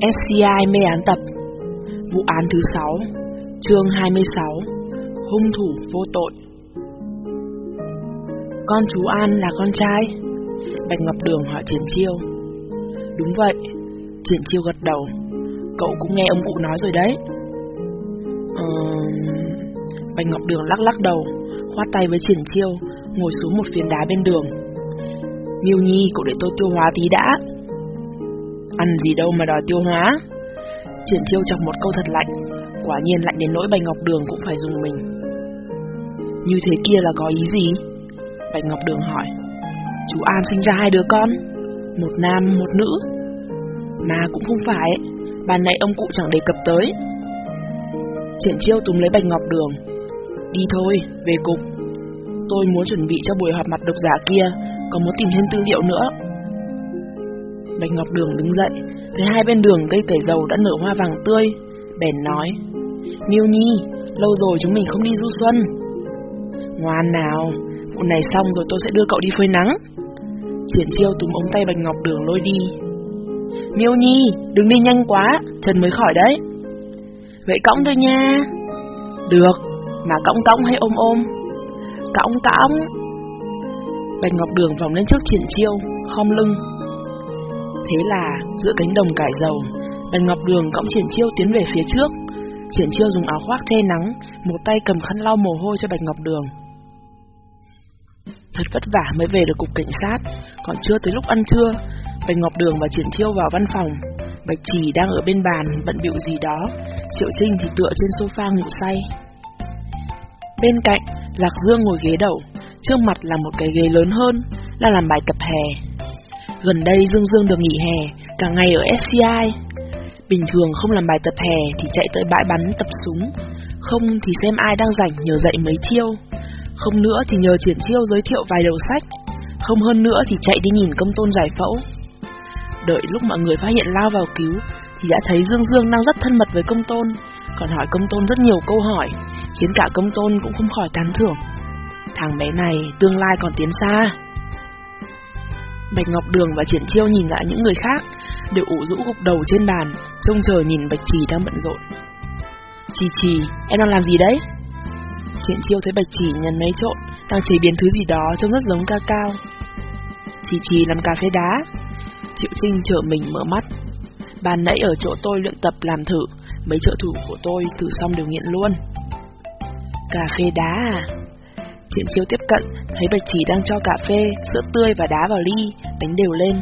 SCI mê án tập. Vụ án thứ 6 Chương 26 Hung thủ vô tội. Con chú An là con trai. Bạch Ngọc Đường hỏi Triển Chiêu. Đúng vậy, Triển Chiêu gật đầu. Cậu cũng nghe ông cụ nói rồi đấy. Ờ... Bạch Ngọc Đường lắc lắc đầu, Khoát tay với Triển Chiêu, Ngồi xuống một phiến đá bên đường. Miêu Nhi, cậu để tôi tiêu hóa tí đã. Ăn gì đâu mà đòi tiêu hóa. Triển chiêu chọc một câu thật lạnh Quả nhiên lạnh đến nỗi Bạch Ngọc Đường cũng phải dùng mình. Như thế kia là có ý gì? Bạch Ngọc Đường hỏi. Chú An sinh ra hai đứa con Một nam một nữ. Mà cũng không phải Ban nãy ông cụ chẳng đề cập tới. Triển chiêu túm lấy Bạch Ngọc Đường. Đi thôi, về cục. Tôi muốn chuẩn bị cho buổi họp mặt độc giả kia Còn muốn tìm thêm tư liệu nữa. Bạch Ngọc Đường đứng dậy, thấy hai bên đường cây tẩy dầu đã nở hoa vàng tươi, bèn nói, Miêu Nhi, lâu rồi chúng mình không đi du xuân. Ngoan nào, vụ này xong rồi tôi sẽ đưa cậu đi phơi nắng. Triển chiêu túm ống tay Bạch Ngọc Đường lôi đi. Miêu Nhi, đừng đi nhanh quá, chân mới khỏi đấy. Vậy cõng thôi nha. Được, mà cõng cõng hay ôm ôm? Cõng cõng. Bạch Ngọc Đường vòng lên trước triển chiêu, khom lưng, Thế là, giữa cánh đồng cải dầu, Bạch Ngọc Đường cõng triển chiêu tiến về phía trước. Triển chiêu dùng áo khoác che nắng, một tay cầm khăn lau mồ hôi cho Bạch Ngọc Đường. Thật vất vả mới về được cục cảnh sát, còn chưa tới lúc ăn trưa, Bạch Ngọc Đường và Triển Chiêu vào văn phòng. Bạch chỉ đang ở bên bàn bận bịu gì đó, Triệu Trinh thì tựa trên sofa ngủ say. Bên cạnh, Lạc Dương ngồi ghế đầu, trước mặt là một cái ghế lớn hơn, là làm bài tập hè. Gần đây Dương Dương được nghỉ hè, cả ngày ở SCI. Bình thường không làm bài tập hè thì chạy tới bãi bắn tập súng, không thì xem ai đang rảnh nhờ dạy mấy chiêu. Không nữa thì nhờ triển chiêu giới thiệu vài đầu sách, không hơn nữa thì chạy đi nhìn công tôn giải phẫu. Đợi lúc mọi người phát hiện lao vào cứu thì đã thấy Dương Dương đang rất thân mật với công tôn, còn hỏi công tôn rất nhiều câu hỏi, khiến cả công tôn cũng không khỏi tán thưởng. Thằng bé này tương lai còn tiến xa. Bạch Ngọc Đường và Triển Chiêu nhìn lại những người khác, đều ủ rũ gục đầu trên bàn, trông chờ nhìn Bạch Trì đang bận rộn. Trì Trì, em đang làm gì đấy? Triển Chiêu thấy Bạch Trì nhăn mấy trộn, đang chế biến thứ gì đó trông rất giống ca cao. Trì Trì làm cà phê đá. Triệu Trinh chở mình mở mắt. bàn nãy ở chỗ tôi luyện tập làm thử, mấy trợ thủ của tôi thử xong đều nghiện luôn. Cà phê đá à? Thiện chiêu tiếp cận, thấy Bạch Chỉ đang cho cà phê, sữa tươi và đá vào ly, đánh đều lên.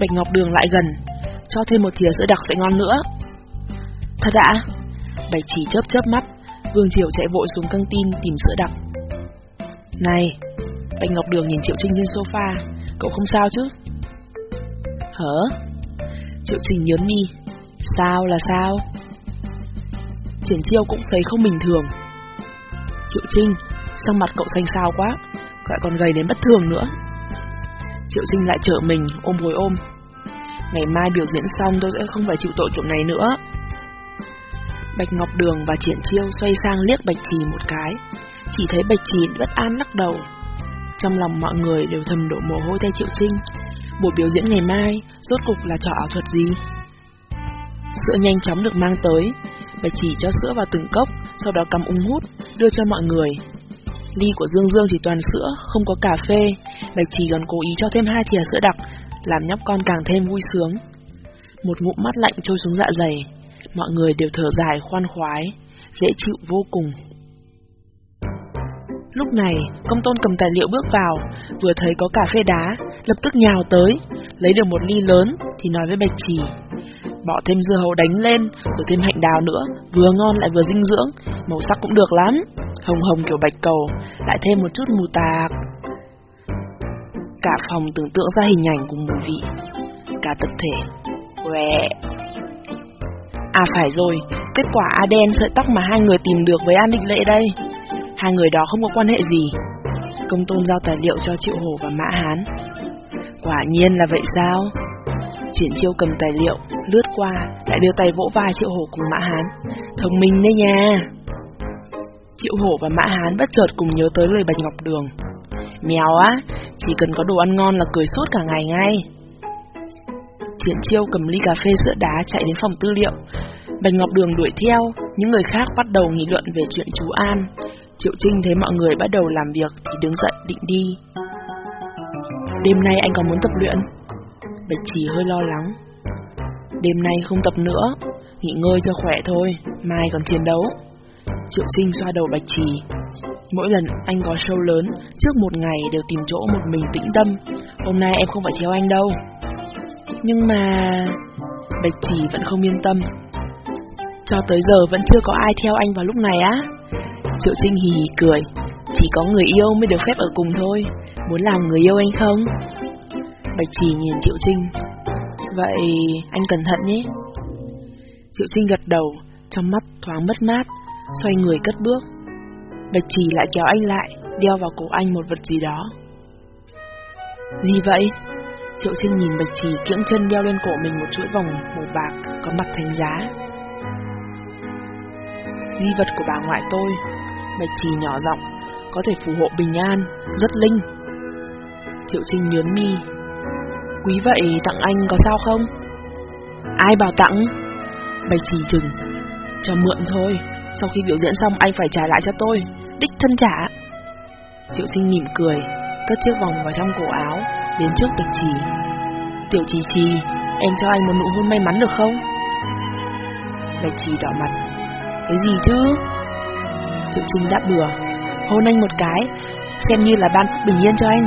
Bạch Ngọc Đường lại gần, cho thêm một thìa sữa đặc sẽ ngon nữa. Thật đã Bạch Chỉ chớp chớp mắt, Vương Triều chạy vội xuống căng tin tìm sữa đặc. Này, Bạch Ngọc Đường nhìn Triệu Trinh trên sofa, cậu không sao chứ? Hở? Triệu Trinh nhớn mi sao là sao? Triển chiêu cũng thấy không bình thường. Triệu Trinh, Sao mặt cậu xanh xao quá? Lại còn gầy đến bất thường nữa. Triệu sinh lại chở mình, ôm hồi ôm. Ngày mai biểu diễn xong tôi sẽ không phải chịu tội kiểu này nữa. Bạch Ngọc Đường và Triển Chiêu xoay sang liếc Bạch Trì một cái. Chỉ thấy Bạch Trì bất an lắc đầu. Trong lòng mọi người đều thầm đổ mồ hôi thay Triệu Trinh. Buổi biểu diễn ngày mai, Rốt cục là trò ảo thuật gì? Sữa nhanh chóng được mang tới. Bạch Chỉ cho sữa vào từng cốc, Sau đó cầm ung hút, Đưa cho mọi người. Ly của Dương Dương chỉ toàn sữa, không có cà phê. Bạch chỉ còn cố ý cho thêm hai thìa sữa đặc, làm nhóc con càng thêm vui sướng. Một ngụm mắt lạnh trôi xuống dạ dày, mọi người đều thở dài khoan khoái, dễ chịu vô cùng. Lúc này, công tôn cầm tài liệu bước vào, vừa thấy có cà phê đá, lập tức nhào tới, lấy được một ly lớn thì nói với Bạch Chỉ. Bỏ thêm dưa hấu đánh lên, rồi thêm hạnh đào nữa, vừa ngon lại vừa dinh dưỡng, màu sắc cũng được lắm hồng hồng kiểu bạch cầu, lại thêm một chút mù tạc. Cả phòng tưởng tượng ra hình ảnh cùng mùi vị, cả tập thể. Quẹ. À phải rồi, kết quả Aden sợi tóc mà hai người tìm được với An Định Lệ đây. Hai người đó không có quan hệ gì. Công tôn giao tài liệu cho Triệu hổ và Mã Hán. Quả nhiên là vậy sao? Triển chiêu cầm tài liệu, lướt qua, lại đưa tay vỗ vai Triệu hổ cùng Mã Hán. Thông minh đấy nha. Triệu Hổ và Mã Hán bất chợt cùng nhớ tới lời Bạch Ngọc Đường. Mèo á, chỉ cần có đồ ăn ngon là cười suốt cả ngày ngay. Triển Chiêu cầm ly cà phê sữa đá chạy đến phòng tư liệu. Bạch Ngọc Đường đuổi theo, những người khác bắt đầu nghị luận về chuyện chú An. Triệu Trinh thấy mọi người bắt đầu làm việc thì đứng dậy định đi. Đêm nay anh còn muốn tập luyện? Bạch Trì hơi lo lắng. Đêm nay không tập nữa, nghỉ ngơi cho khỏe thôi, mai còn chiến đấu. Triệu Sinh xoa đầu Bạch Trì. Mỗi lần anh có show lớn, trước một ngày đều tìm chỗ một mình tĩnh tâm. Hôm nay em không phải theo anh đâu. Nhưng mà... Bạch Trì vẫn không yên tâm. Cho tới giờ vẫn chưa có ai theo anh vào lúc này á. Triệu Sinh hì hì cười. Chỉ có người yêu mới được phép ở cùng thôi. Muốn làm người yêu anh không? Bạch Trì nhìn Triệu Trinh. Vậy anh cẩn thận nhé. Triệu Trinh gật đầu, trong mắt thoáng mất mát, xoay người cất bước. Bạch Trì lại kéo anh lại, đeo vào cổ anh một vật gì đó. Gì vậy? Triệu Trinh nhìn Bạch Trì kiễng chân đeo lên cổ mình một chuỗi vòng màu bạc có mặt thành giá. Di vật của bà ngoại tôi, Bạch Trì nhỏ giọng, có thể phù hộ bình an, rất linh. Triệu Trinh nhớn mi. Quý vậy tặng anh có sao không? Ai bảo tặng? Bạch Trì chừng. Cho mượn thôi, sau khi biểu diễn xong anh phải trả lại cho tôi, đích thân trả. Triệu Sinh mỉm cười, cất chiếc vòng vào trong cổ áo, đến trước Bạch Trì. Tiểu Trì Trì, em cho anh một nụ hôn may mắn được không? Bạch Trì đỏ mặt. Cái gì chứ? Triệu sinh đáp bừa, hôn anh một cái, xem như là ban bình yên cho anh.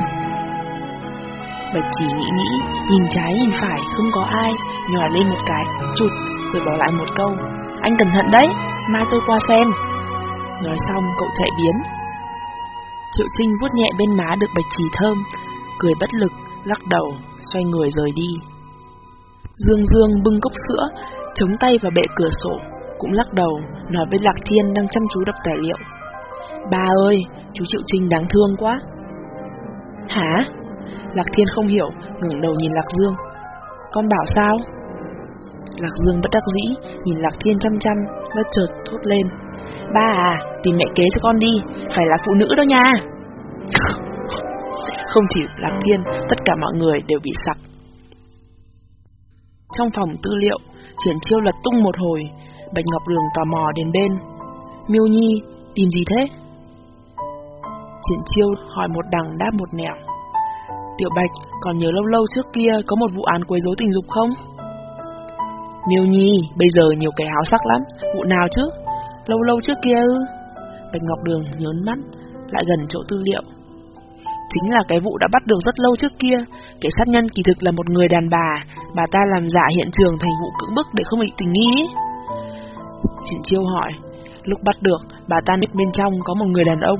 Bạch chỉ nghĩ nghĩ, nhìn trái nhìn phải, không có ai, nhòa lên một cái, chụt, rồi bỏ lại một câu. Anh cẩn thận đấy, mai tôi qua xem. Nói xong, cậu chạy biến. Triệu sinh vuốt nhẹ bên má được bạch trì thơm, cười bất lực, lắc đầu, xoay người rời đi. Dương Dương bưng cốc sữa, chống tay vào bệ cửa sổ, cũng lắc đầu, nói với Lạc Thiên đang chăm chú đọc tài liệu. Ba ơi, chú Triệu Trinh đáng thương quá. Hả? Lạc Thiên không hiểu, ngẩng đầu nhìn Lạc Dương. Con bảo sao? Lạc Dương bất đắc dĩ, nhìn Lạc Thiên chăm chăm, bất chợt thốt lên. Ba à, tìm mẹ kế cho con đi, phải là phụ nữ đó nha. không chỉ Lạc Thiên, tất cả mọi người đều bị sặc. Trong phòng tư liệu, Triển Chiêu lật tung một hồi, Bạch Ngọc Đường tò mò đến bên. Miêu Nhi, tìm gì thế? Triển Chiêu hỏi một đằng đáp một nẻo. Tiểu Bạch, còn nhớ lâu lâu trước kia có một vụ án quấy rối tình dục không? Miêu Nhi, bây giờ nhiều cái háo sắc lắm, vụ nào chứ? Lâu lâu trước kia ư? Bạch Ngọc Đường nhớn mắt, lại gần chỗ tư liệu. Chính là cái vụ đã bắt được rất lâu trước kia, kẻ sát nhân kỳ thực là một người đàn bà, bà ta làm giả hiện trường thành vụ cưỡng bức để không bị tình nghi. Trịnh Chiêu hỏi, lúc bắt được, bà ta biết bên trong có một người đàn ông,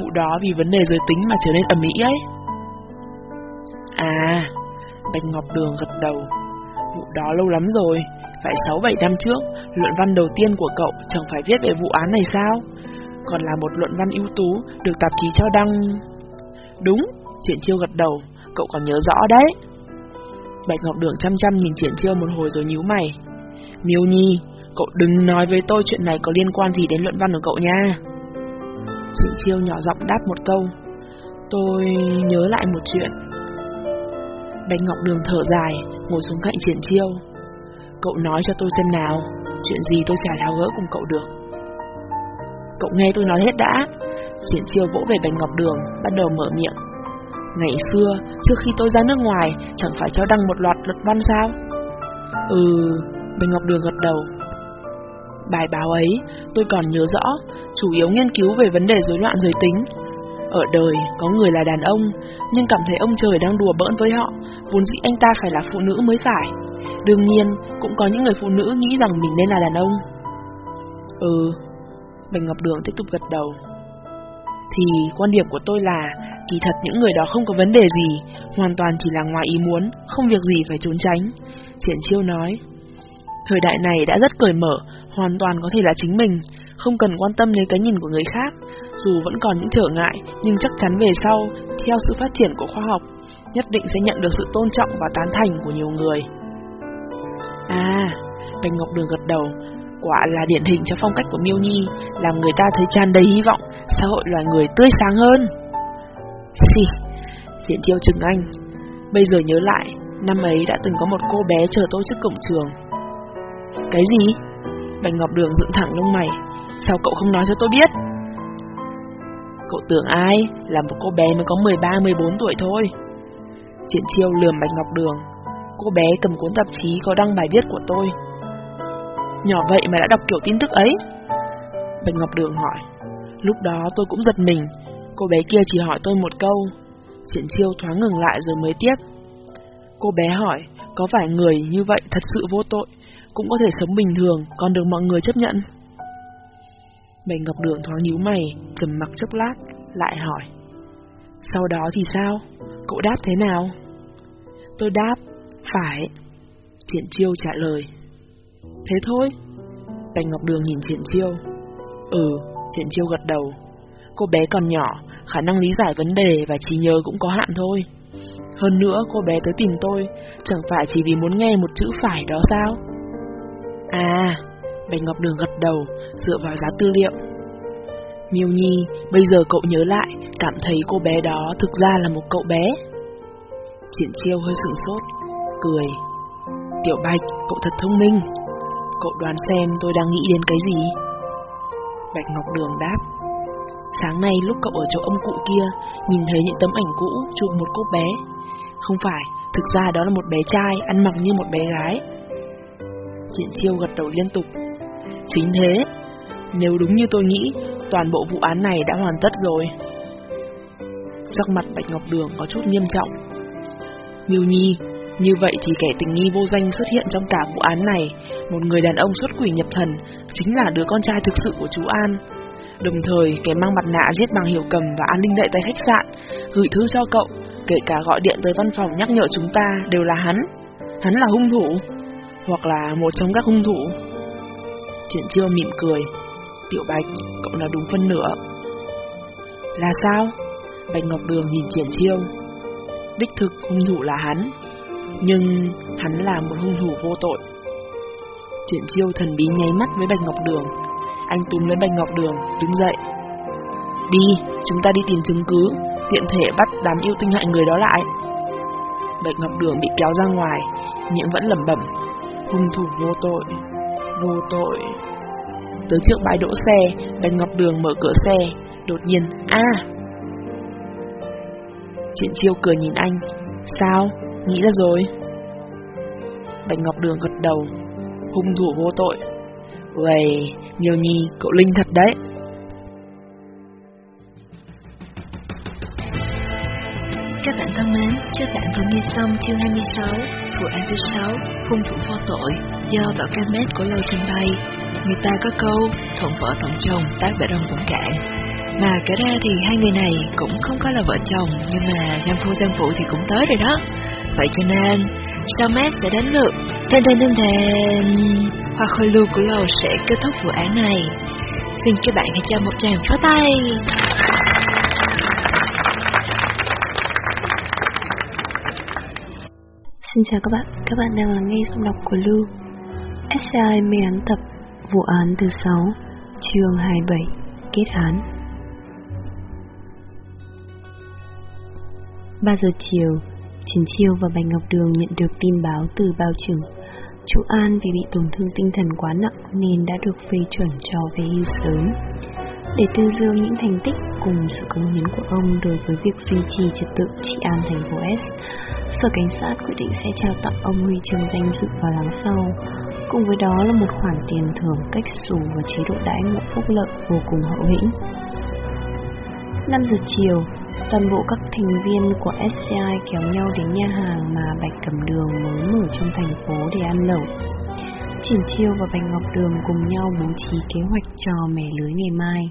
vụ đó vì vấn đề giới tính mà trở nên ẩm ý ấy. À, Bạch Ngọc Đường gật đầu. Đó lâu lắm rồi, phải 6-7 năm trước, luận văn đầu tiên của cậu chẳng phải viết về vụ án này sao? Còn là một luận văn ưu tú, được tạp chí cho đăng... Đúng, Triển Chiêu gật đầu, cậu còn nhớ rõ đấy. Bạch Ngọc Đường chăm chăm nhìn Triển Chiêu một hồi rồi nhíu mày. Miêu Nhi, cậu đừng nói với tôi chuyện này có liên quan gì đến luận văn của cậu nha. Triển Chiêu nhỏ giọng đáp một câu. Tôi nhớ lại một chuyện. Bạch Ngọc Đường thở dài, ngồi xuống cạnh Triển Chiêu. Cậu nói cho tôi xem nào, chuyện gì tôi chả tháo gỡ cùng cậu được. Cậu nghe tôi nói hết đã. Triển Chiêu vỗ về bành Ngọc Đường, bắt đầu mở miệng. Ngày xưa, trước khi tôi ra nước ngoài, chẳng phải cho đăng một loạt luật văn sao? Ừ, bành Ngọc Đường gật đầu. Bài báo ấy, tôi còn nhớ rõ, chủ yếu nghiên cứu về vấn đề rối loạn giới tính, ở đời, có người là đàn ông, nhưng cảm thấy ông trời đang đùa bỡn với họ, vốn dĩ anh ta phải là phụ nữ mới phải. Đương nhiên, cũng có những người phụ nữ nghĩ rằng mình nên là đàn ông. Ừ, Bạch Ngọc Đường tiếp tục gật đầu. Thì quan điểm của tôi là, kỳ thật những người đó không có vấn đề gì, hoàn toàn chỉ là ngoài ý muốn, không việc gì phải trốn tránh. Triển Chiêu nói, thời đại này đã rất cởi mở, hoàn toàn có thể là chính mình, không cần quan tâm đến cái nhìn của người khác, dù vẫn còn những trở ngại, nhưng chắc chắn về sau, theo sự phát triển của khoa học, nhất định sẽ nhận được sự tôn trọng và tán thành của nhiều người. À, Bạch Ngọc Đường gật đầu, quả là điển hình cho phong cách của Miêu Nhi, làm người ta thấy tràn đầy hy vọng, xã hội loài người tươi sáng hơn. Xì, Diện chiêu chừng anh, bây giờ nhớ lại, Năm ấy đã từng có một cô bé chờ tôi trước cổng trường. Cái gì? Bạch Ngọc Đường dựng thẳng lông mày. Sao cậu không nói cho tôi biết? Cậu tưởng ai? Là một cô bé mới có 13-14 tuổi thôi. Triển chiêu lườm Bạch Ngọc Đường. Cô bé cầm cuốn tạp chí có đăng bài viết của tôi. Nhỏ vậy mà đã đọc kiểu tin tức ấy. Bạch Ngọc Đường hỏi. Lúc đó tôi cũng giật mình. Cô bé kia chỉ hỏi tôi một câu. Triển chiêu thoáng ngừng lại rồi mới tiếp. Cô bé hỏi, có phải người như vậy thật sự vô tội, cũng có thể sống bình thường, còn được mọi người chấp nhận? Bạch Ngọc Đường thoáng nhíu mày, cầm mặc chốc lát, lại hỏi. Sau đó thì sao? Cậu đáp thế nào? Tôi đáp, phải. thiện Chiêu trả lời. Thế thôi. Bạch Ngọc Đường nhìn thiện Chiêu. Ừ, thiện Chiêu gật đầu. Cô bé còn nhỏ, khả năng lý giải vấn đề và trí nhớ cũng có hạn thôi. Hơn nữa, cô bé tới tìm tôi, chẳng phải chỉ vì muốn nghe một chữ phải đó sao? À, Bạch Ngọc Đường gật đầu, dựa vào giá tư liệu. Miêu Nhi, bây giờ cậu nhớ lại, cảm thấy cô bé đó thực ra là một cậu bé. Triển chiêu hơi sửng sốt, cười. Tiểu Bạch, cậu thật thông minh. Cậu đoán xem tôi đang nghĩ đến cái gì? Bạch Ngọc Đường đáp. Sáng nay lúc cậu ở chỗ ông cụ kia, nhìn thấy những tấm ảnh cũ chụp một cô bé. Không phải, thực ra đó là một bé trai ăn mặc như một bé gái. Triển chiêu gật đầu liên tục, Chính thế, nếu đúng như tôi nghĩ, toàn bộ vụ án này đã hoàn tất rồi. Sắc mặt Bạch Ngọc Đường có chút nghiêm trọng. Miêu Nhi, như vậy thì kẻ tình nghi vô danh xuất hiện trong cả vụ án này, một người đàn ông xuất quỷ nhập thần, chính là đứa con trai thực sự của chú An. Đồng thời, kẻ mang mặt nạ giết bằng hiểu cầm và an ninh đậy tại khách sạn, gửi thư cho cậu, kể cả gọi điện tới văn phòng nhắc nhở chúng ta đều là hắn. Hắn là hung thủ, hoặc là một trong các hung thủ. Triển chiêu mỉm cười. Tiểu Bạch, cậu nói đúng phân nửa. Là sao? Bạch Ngọc Đường nhìn Triển chiêu. Đích thực hung thủ là hắn, nhưng hắn là một hung thủ vô tội. Triển chiêu thần bí nháy mắt với Bạch Ngọc Đường. Anh túm lấy Bạch Ngọc Đường, đứng dậy. Đi, chúng ta đi tìm chứng cứ, tiện thể bắt đám yêu tinh hại người đó lại. Bạch Ngọc Đường bị kéo ra ngoài, miệng vẫn lẩm bẩm. Hung thủ vô tội vô tội. Tới trước bãi đỗ xe, Bạch Ngọc Đường mở cửa xe, đột nhiên, a Triển chiêu cười nhìn anh, sao, nghĩ ra rồi? Bạch Ngọc Đường gật đầu, hung thủ vô tội. Uầy, nhiều Nhi, cậu Linh thật đấy. Các bạn thân mến, các bạn vừa nghe xong chương 26, vụ án thứ 6, hung thủ vô tội, do Bảo Camet của Lâu trình bày. Người ta có câu, thuận vợ thuận chồng, tác bể đông cũng cạn. Mà kể ra thì hai người này cũng không có là vợ chồng, nhưng mà Giang Phu Giang Phụ thì cũng tới rồi đó. Vậy cho nên, sau mát sẽ đến lượt. Tên tên tên tên, hoa khôi lưu của Lâu sẽ kết thúc vụ án này. Xin các bạn hãy cho một tràng pháo tay. Xin chào các bạn, các bạn đang lắng nghe giọng đọc của Lưu SCI mê án tập Vụ án thứ 6 chương 27 Kết án. 3 giờ chiều chiến Chiêu và Bạch Ngọc Đường nhận được tin báo từ bao trưởng. Chú An vì bị tổn thương tinh thần quá nặng nên đã được phê chuẩn cho về hưu sớm. Để tuyên dương những thành tích cùng sự cống hiến của ông đối với việc duy trì trật tự trị an thành phố S, Sở Cảnh sát quyết định sẽ trao tặng ông huy chương danh dự vào tháng sau. Cùng với đó là một khoản tiền thưởng cách xù và chế độ đãi ngộ phúc lợi vô cùng hậu hĩnh. 5 giờ chiều, toàn bộ các thành viên của SCI kéo nhau đến nhà hàng mà Bạch Cẩm Đường mới mở trong thành phố để ăn lẩu. Triển Chiêu và Bạch Ngọc Đường cùng nhau bố trí kế hoạch trò mẻ lưới ngày mai.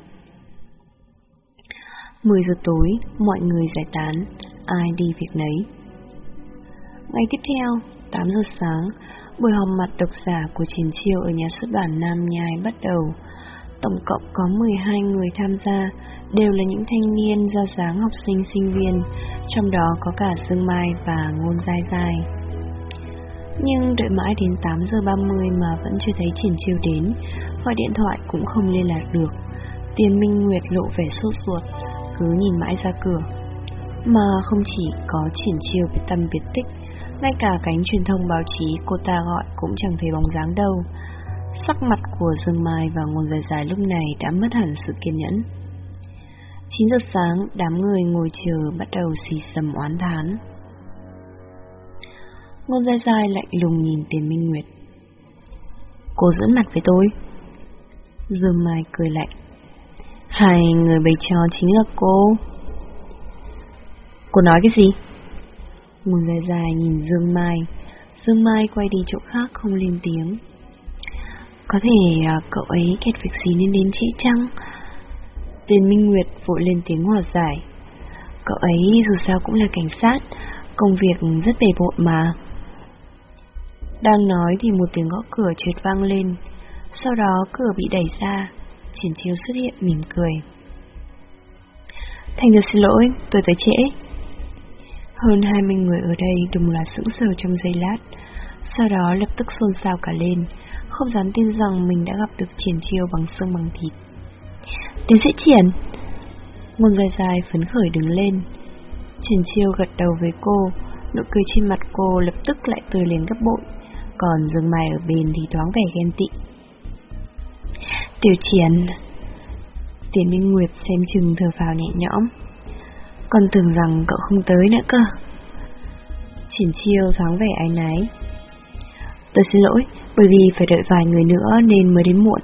10 giờ tối, mọi người giải tán, ai đi việc nấy. Ngày tiếp theo, 8 giờ sáng, buổi họp mặt độc giả của Triển Chiêu ở nhà xuất bản Nam Nhai bắt đầu. Tổng cộng có 12 người tham gia, đều là những thanh niên ra dáng học sinh sinh viên, trong đó có cả Dương Mai và Ngôn Giai Giai. Nhưng đợi mãi đến 8 giờ 30 mà vẫn chưa thấy Triển Chiêu đến, gọi điện thoại cũng không liên lạc được. Tiền Minh Nguyệt lộ vẻ sốt ruột, cứ nhìn mãi ra cửa. Mà không chỉ có triển chiêu bị tâm biệt tích, ngay cả cánh truyền thông báo chí cô ta gọi cũng chẳng thấy bóng dáng đâu. Sắc mặt của Dương Mai và Ngôn Dài Dài lúc này đã mất hẳn sự kiên nhẫn. 9 giờ sáng, đám người ngồi chờ bắt đầu xì xầm oán thán. Ngôn Dài Dài lạnh lùng nhìn Tiền Minh Nguyệt. Cô dẫn mặt với tôi. Dương Mai cười lạnh. Hai người bày trò chính là cô. Cô nói cái gì? Mùi dài dài nhìn Dương Mai. Dương Mai quay đi chỗ khác không lên tiếng. Có thể à, cậu ấy kẹt việc gì nên đến trễ chăng? Tiền Minh Nguyệt vội lên tiếng hòa giải. Cậu ấy dù sao cũng là cảnh sát, công việc rất bề bộn mà. Đang nói thì một tiếng gõ cửa trượt vang lên, sau đó cửa bị đẩy ra, Triển chiếu xuất hiện mỉm cười. Thành thật xin lỗi, tôi tới trễ. Hơn 20 người ở đây đồng là sững sờ trong giây lát, sau đó lập tức xôn xao cả lên, không dám tin rằng mình đã gặp được Triển Chiêu bằng xương bằng thịt. Tiến sĩ Triển! Ngôn dài dài phấn khởi đứng lên. Triển Chiêu gật đầu với cô, nụ cười trên mặt cô lập tức lại tươi lên gấp bội, còn Dương Mai ở bên thì thoáng vẻ ghen tị. Tiểu Triển Tiền Minh Nguyệt xem chừng thở phào nhẹ nhõm còn tưởng rằng cậu không tới nữa cơ. Triển chiêu thoáng vẻ ái náy. Tôi xin lỗi, Bởi vì phải đợi vài người nữa nên mới đến muộn.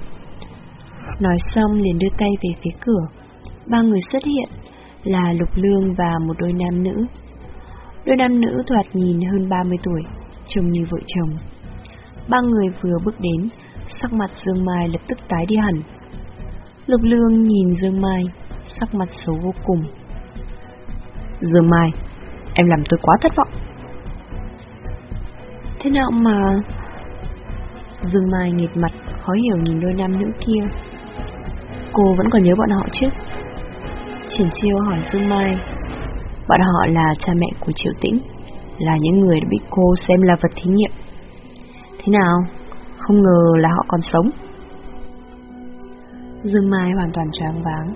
Nói xong liền đưa tay về phía cửa. Ba người xuất hiện, Là Lục Lương và một đôi nam nữ. Đôi nam nữ thoạt nhìn hơn 30 tuổi, Trông như vợ chồng. Ba người vừa bước đến, Sắc mặt Dương Mai lập tức tái đi hẳn. Lục Lương nhìn Dương Mai, Sắc mặt xấu vô cùng. Dương Mai Em làm tôi quá thất vọng. Thế nào mà Dương Mai nghệt mặt Khó hiểu nhìn đôi nam nữ kia. Cô vẫn còn nhớ bọn họ chứ? Triển chiêu hỏi Dương Mai. Bọn họ là cha mẹ của Triệu Tĩnh Là những người đã bị cô xem là vật thí nghiệm. Thế nào? Không ngờ là họ còn sống. Dương Mai hoàn toàn choáng váng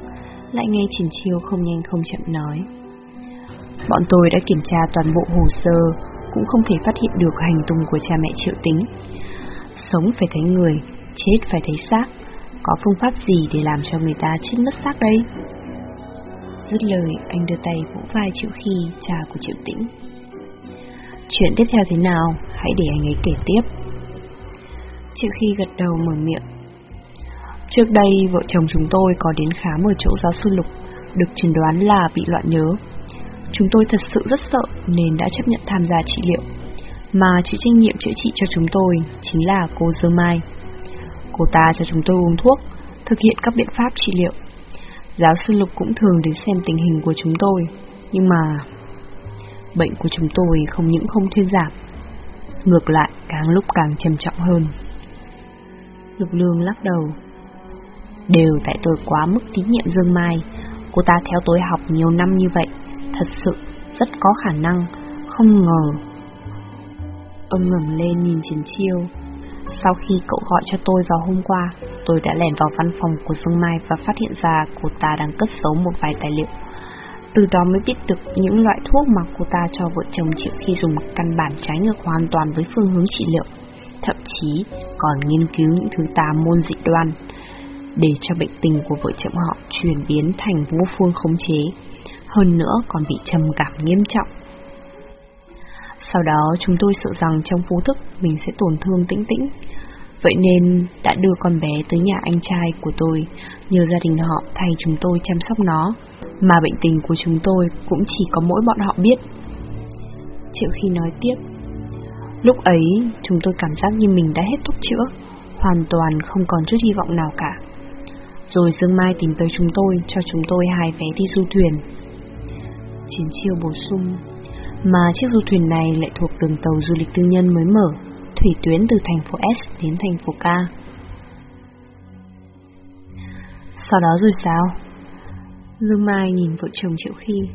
Lại nghe Triển Chiêu không nhanh không chậm nói Bọn tôi đã kiểm tra toàn bộ hồ sơ Cũng không thể phát hiện được hành tung của cha mẹ triệu tính. Sống phải thấy người Chết phải thấy xác. Có phương pháp gì để làm cho người ta chết mất xác đây? Dứt lời anh đưa tay vỗ vai Triệu Khi cha của Triệu Tĩnh. Chuyện tiếp theo thế nào? Hãy để anh ấy kể tiếp. Triệu Khi gật đầu mở miệng. Trước đây, vợ chồng chúng tôi có đến khám ở chỗ giáo sư Lục, được chẩn đoán là bị loạn nhớ. Chúng tôi thật sự rất sợ nên đã chấp nhận tham gia trị liệu. Mà chịu trách nhiệm chữa trị cho chúng tôi chính là cô Dương Mai. Cô ta cho chúng tôi uống thuốc, thực hiện các biện pháp trị liệu. Giáo sư Lục cũng thường đến xem tình hình của chúng tôi, nhưng mà bệnh của chúng tôi không những không thuyên giảm, ngược lại càng lúc càng trầm trọng hơn. Lục Lương lắc đầu, Đều tại tôi quá mức tín nhiệm Dương Mai Cô ta theo tôi học nhiều năm như vậy Thật sự rất có khả năng Không ngờ. Ông ngẩng lên nhìn chiến Chiêu. Sau khi cậu gọi cho tôi vào hôm qua Tôi đã lẻn vào văn phòng của Dương Mai Và phát hiện ra cô ta đang cất giấu một vài tài liệu. Từ đó mới biết được những loại thuốc mà cô ta cho vợ chồng chịu khi dùng căn bản trái ngược hoàn toàn với phương hướng trị liệu. Thậm chí còn nghiên cứu những thứ tà môn dị đoan để cho bệnh tình của vợ chồng họ chuyển biến thành vô phương khống chế, hơn nữa còn bị trầm cảm nghiêm trọng. Sau đó chúng tôi sợ rằng trong vô thức mình sẽ tổn thương tĩnh tĩnh, vậy nên đã đưa con bé tới nhà anh trai của tôi, nhờ gia đình họ thay chúng tôi chăm sóc nó, mà bệnh tình của chúng tôi cũng chỉ có mỗi bọn họ biết. Triệu khi nói tiếp, lúc ấy chúng tôi cảm giác như mình đã hết thuốc chữa, hoàn toàn không còn chút hy vọng nào cả. Rồi Dương Mai tìm tới chúng tôi Cho chúng tôi hai vé đi du thuyền Chiến chiêu bổ sung Mà chiếc du thuyền này lại thuộc đường tàu du lịch tư nhân mới mở Thủy tuyến từ thành phố S đến thành phố K Sau đó rồi sao? Dương Mai nhìn vợ chồng Triệu Khi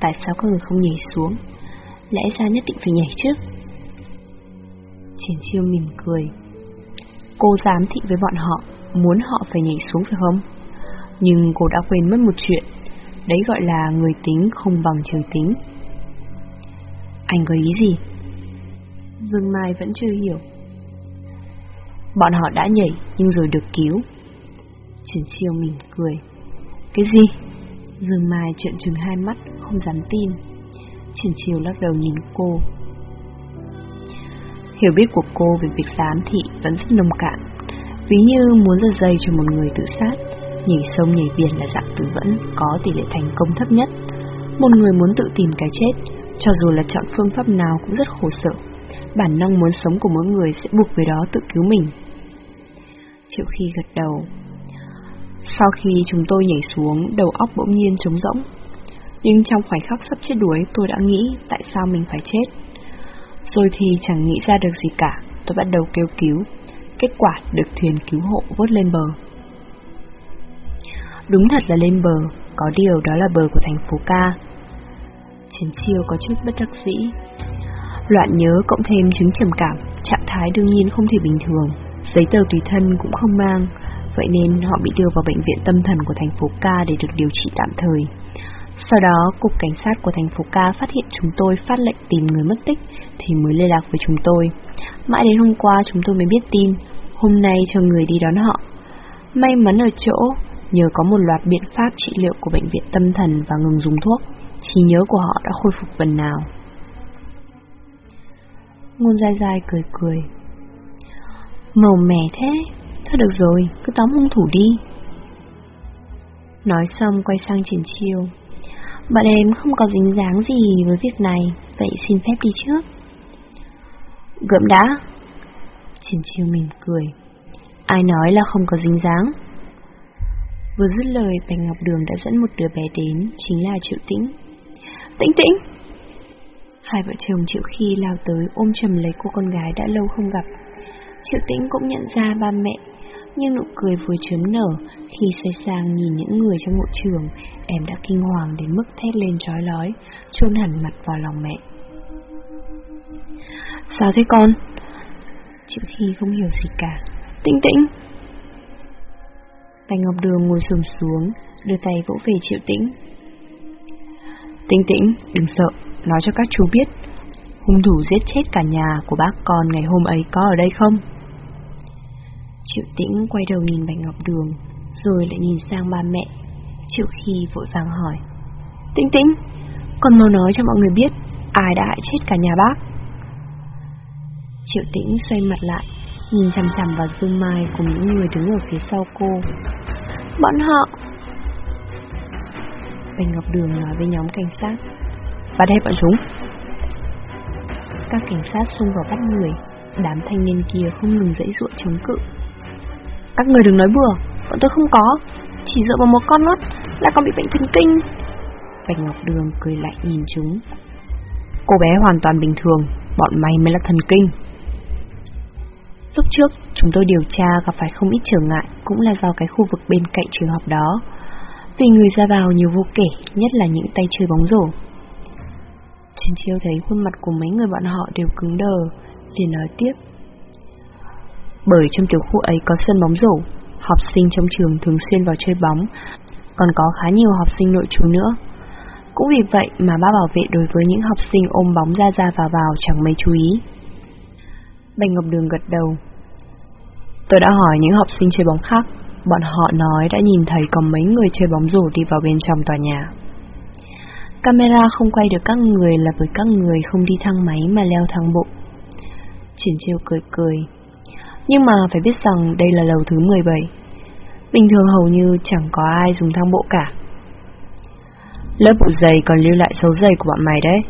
Tại sao các người không nhảy xuống? Lẽ ra nhất định phải nhảy chứ Triển chiêu mỉm cười Cô dám thị với bọn họ muốn họ phải nhảy xuống phải không? Nhưng cô đã quên mất một chuyện, đấy gọi là người tính không bằng trời tính. Anh có ý gì? Dương Mai vẫn chưa hiểu. Bọn họ đã nhảy nhưng rồi được cứu. Triển chiêu mỉm cười. Cái gì? Dương Mai trợn trừng hai mắt, không dám tin. Triển chiêu lắc đầu nhìn cô. Hiểu biết của cô về việc giám thị vẫn rất nông cạn. Ví như muốn giật dây cho một người tự sát, nhảy sông nhảy biển là dạng tự vẫn có tỷ lệ thành công thấp nhất. Một người muốn tự tìm cái chết, cho dù là chọn phương pháp nào cũng rất khổ sở. Bản năng muốn sống của mỗi người sẽ buộc người đó tự cứu mình. Triệu khi gật đầu. Sau khi chúng tôi nhảy xuống, đầu óc bỗng nhiên trống rỗng. Nhưng trong khoảnh khắc sắp chết đuối, tôi đã nghĩ tại sao mình phải chết. Rồi thì chẳng nghĩ ra được gì cả, tôi bắt đầu kêu cứu. Kết quả được thuyền cứu hộ vớt lên bờ. Đúng thật là lên bờ, có điều đó là bờ của thành phố ca. Chiến chiêu có chút bất đắc dĩ. Loạn nhớ cộng thêm chứng trầm cảm, trạng thái đương nhiên không thể bình thường, giấy tờ tùy thân cũng không mang, vậy nên họ bị đưa vào bệnh viện tâm thần của thành phố ca để được điều trị tạm thời. Sau đó, Cục Cảnh sát của thành phố ca phát hiện chúng tôi phát lệnh tìm người mất tích thì mới liên lạc với chúng tôi. Mãi đến hôm qua chúng tôi mới biết tin, hôm nay cho người đi đón họ. May mắn ở chỗ, nhờ có một loạt biện pháp trị liệu của bệnh viện tâm thần và ngừng dùng thuốc, trí nhớ của họ đã khôi phục phần nào. Ngôn dai dai cười cười. Màu mẻ thế, thôi được rồi, cứ tóm hung thủ đi. Nói xong quay sang triển chiêu. bạn em không có dính dáng gì với việc này, vậy xin phép đi trước. Gượm đã. Triển chiêu mỉm cười. Ai nói là không có dính dáng? Vừa dứt lời, Bạch Ngọc Đường đã dẫn một đứa bé đến, chính là Triệu Tĩnh. Tĩnh Tĩnh! Hai vợ chồng Triệu Khi lao tới ôm chầm lấy cô con gái đã lâu không gặp. Triệu Tĩnh cũng nhận ra ba mẹ, nhưng nụ cười vừa chớm nở khi xoay sang nhìn những người trong hội trường, em đã kinh hoàng đến mức thét lên trói lói, chôn hẳn mặt vào lòng mẹ. Sao thế con? Triệu Khi không hiểu gì cả. Tĩnh Tĩnh! Bạch Ngọc Đường ngồi xùm xuống, đưa tay vỗ về Triệu Tĩnh. Tĩnh Tĩnh, đừng sợ, nói cho các chú biết, hung thủ giết chết cả nhà của bác con ngày hôm ấy có ở đây không? Triệu Tĩnh quay đầu nhìn Bạch Ngọc Đường, rồi lại nhìn sang ba mẹ. Triệu Khi vội vàng hỏi. Tĩnh Tĩnh, con mau nói cho mọi người biết, ai đã hại chết cả nhà bác? Triệu Tĩnh xoay mặt lại, nhìn chằm chằm vào Dương Mai cùng những người đứng ở phía sau cô. Bọn họ... Bạch Ngọc Đường nói với nhóm cảnh sát. Bắt hết bọn chúng. Các cảnh sát xông vào bắt người, đám thanh niên kia không ngừng dãy ruộng chống cự. Các người đừng nói bừa, bọn tôi không có, chỉ dựa vào một con lót lại còn bị bệnh thần kinh. Bạch Ngọc Đường cười lại nhìn chúng. Cô bé hoàn toàn bình thường, bọn mày mới là thần kinh. Lúc trước, chúng tôi điều tra gặp phải không ít trở ngại cũng là do cái khu vực bên cạnh trường học đó. Vì người ra vào nhiều vô kể, nhất là những tay chơi bóng rổ. Trên chiêu thấy khuôn mặt của mấy người bọn họ đều cứng đờ, liền nói tiếp. Bởi trong tiểu khu ấy có sân bóng rổ, học sinh trong trường thường xuyên vào chơi bóng, còn có khá nhiều học sinh nội trú nữa. Cũng vì vậy mà ba bảo vệ đối với những học sinh ôm bóng ra ra vào vào chẳng mấy chú ý. Bạch Ngọc Đường gật đầu. Tôi đã hỏi những học sinh chơi bóng khác, bọn họ nói đã nhìn thấy có mấy người chơi bóng rổ đi vào bên trong tòa nhà. Camera không quay được các người là bởi các người không đi thang máy mà leo thang bộ. Triển chiêu cười cười. Nhưng mà phải biết rằng đây là lầu thứ 17. Bình thường hầu như chẳng có ai dùng thang bộ cả. Lớp bộ dày còn lưu lại dấu giày của bọn mày đấy.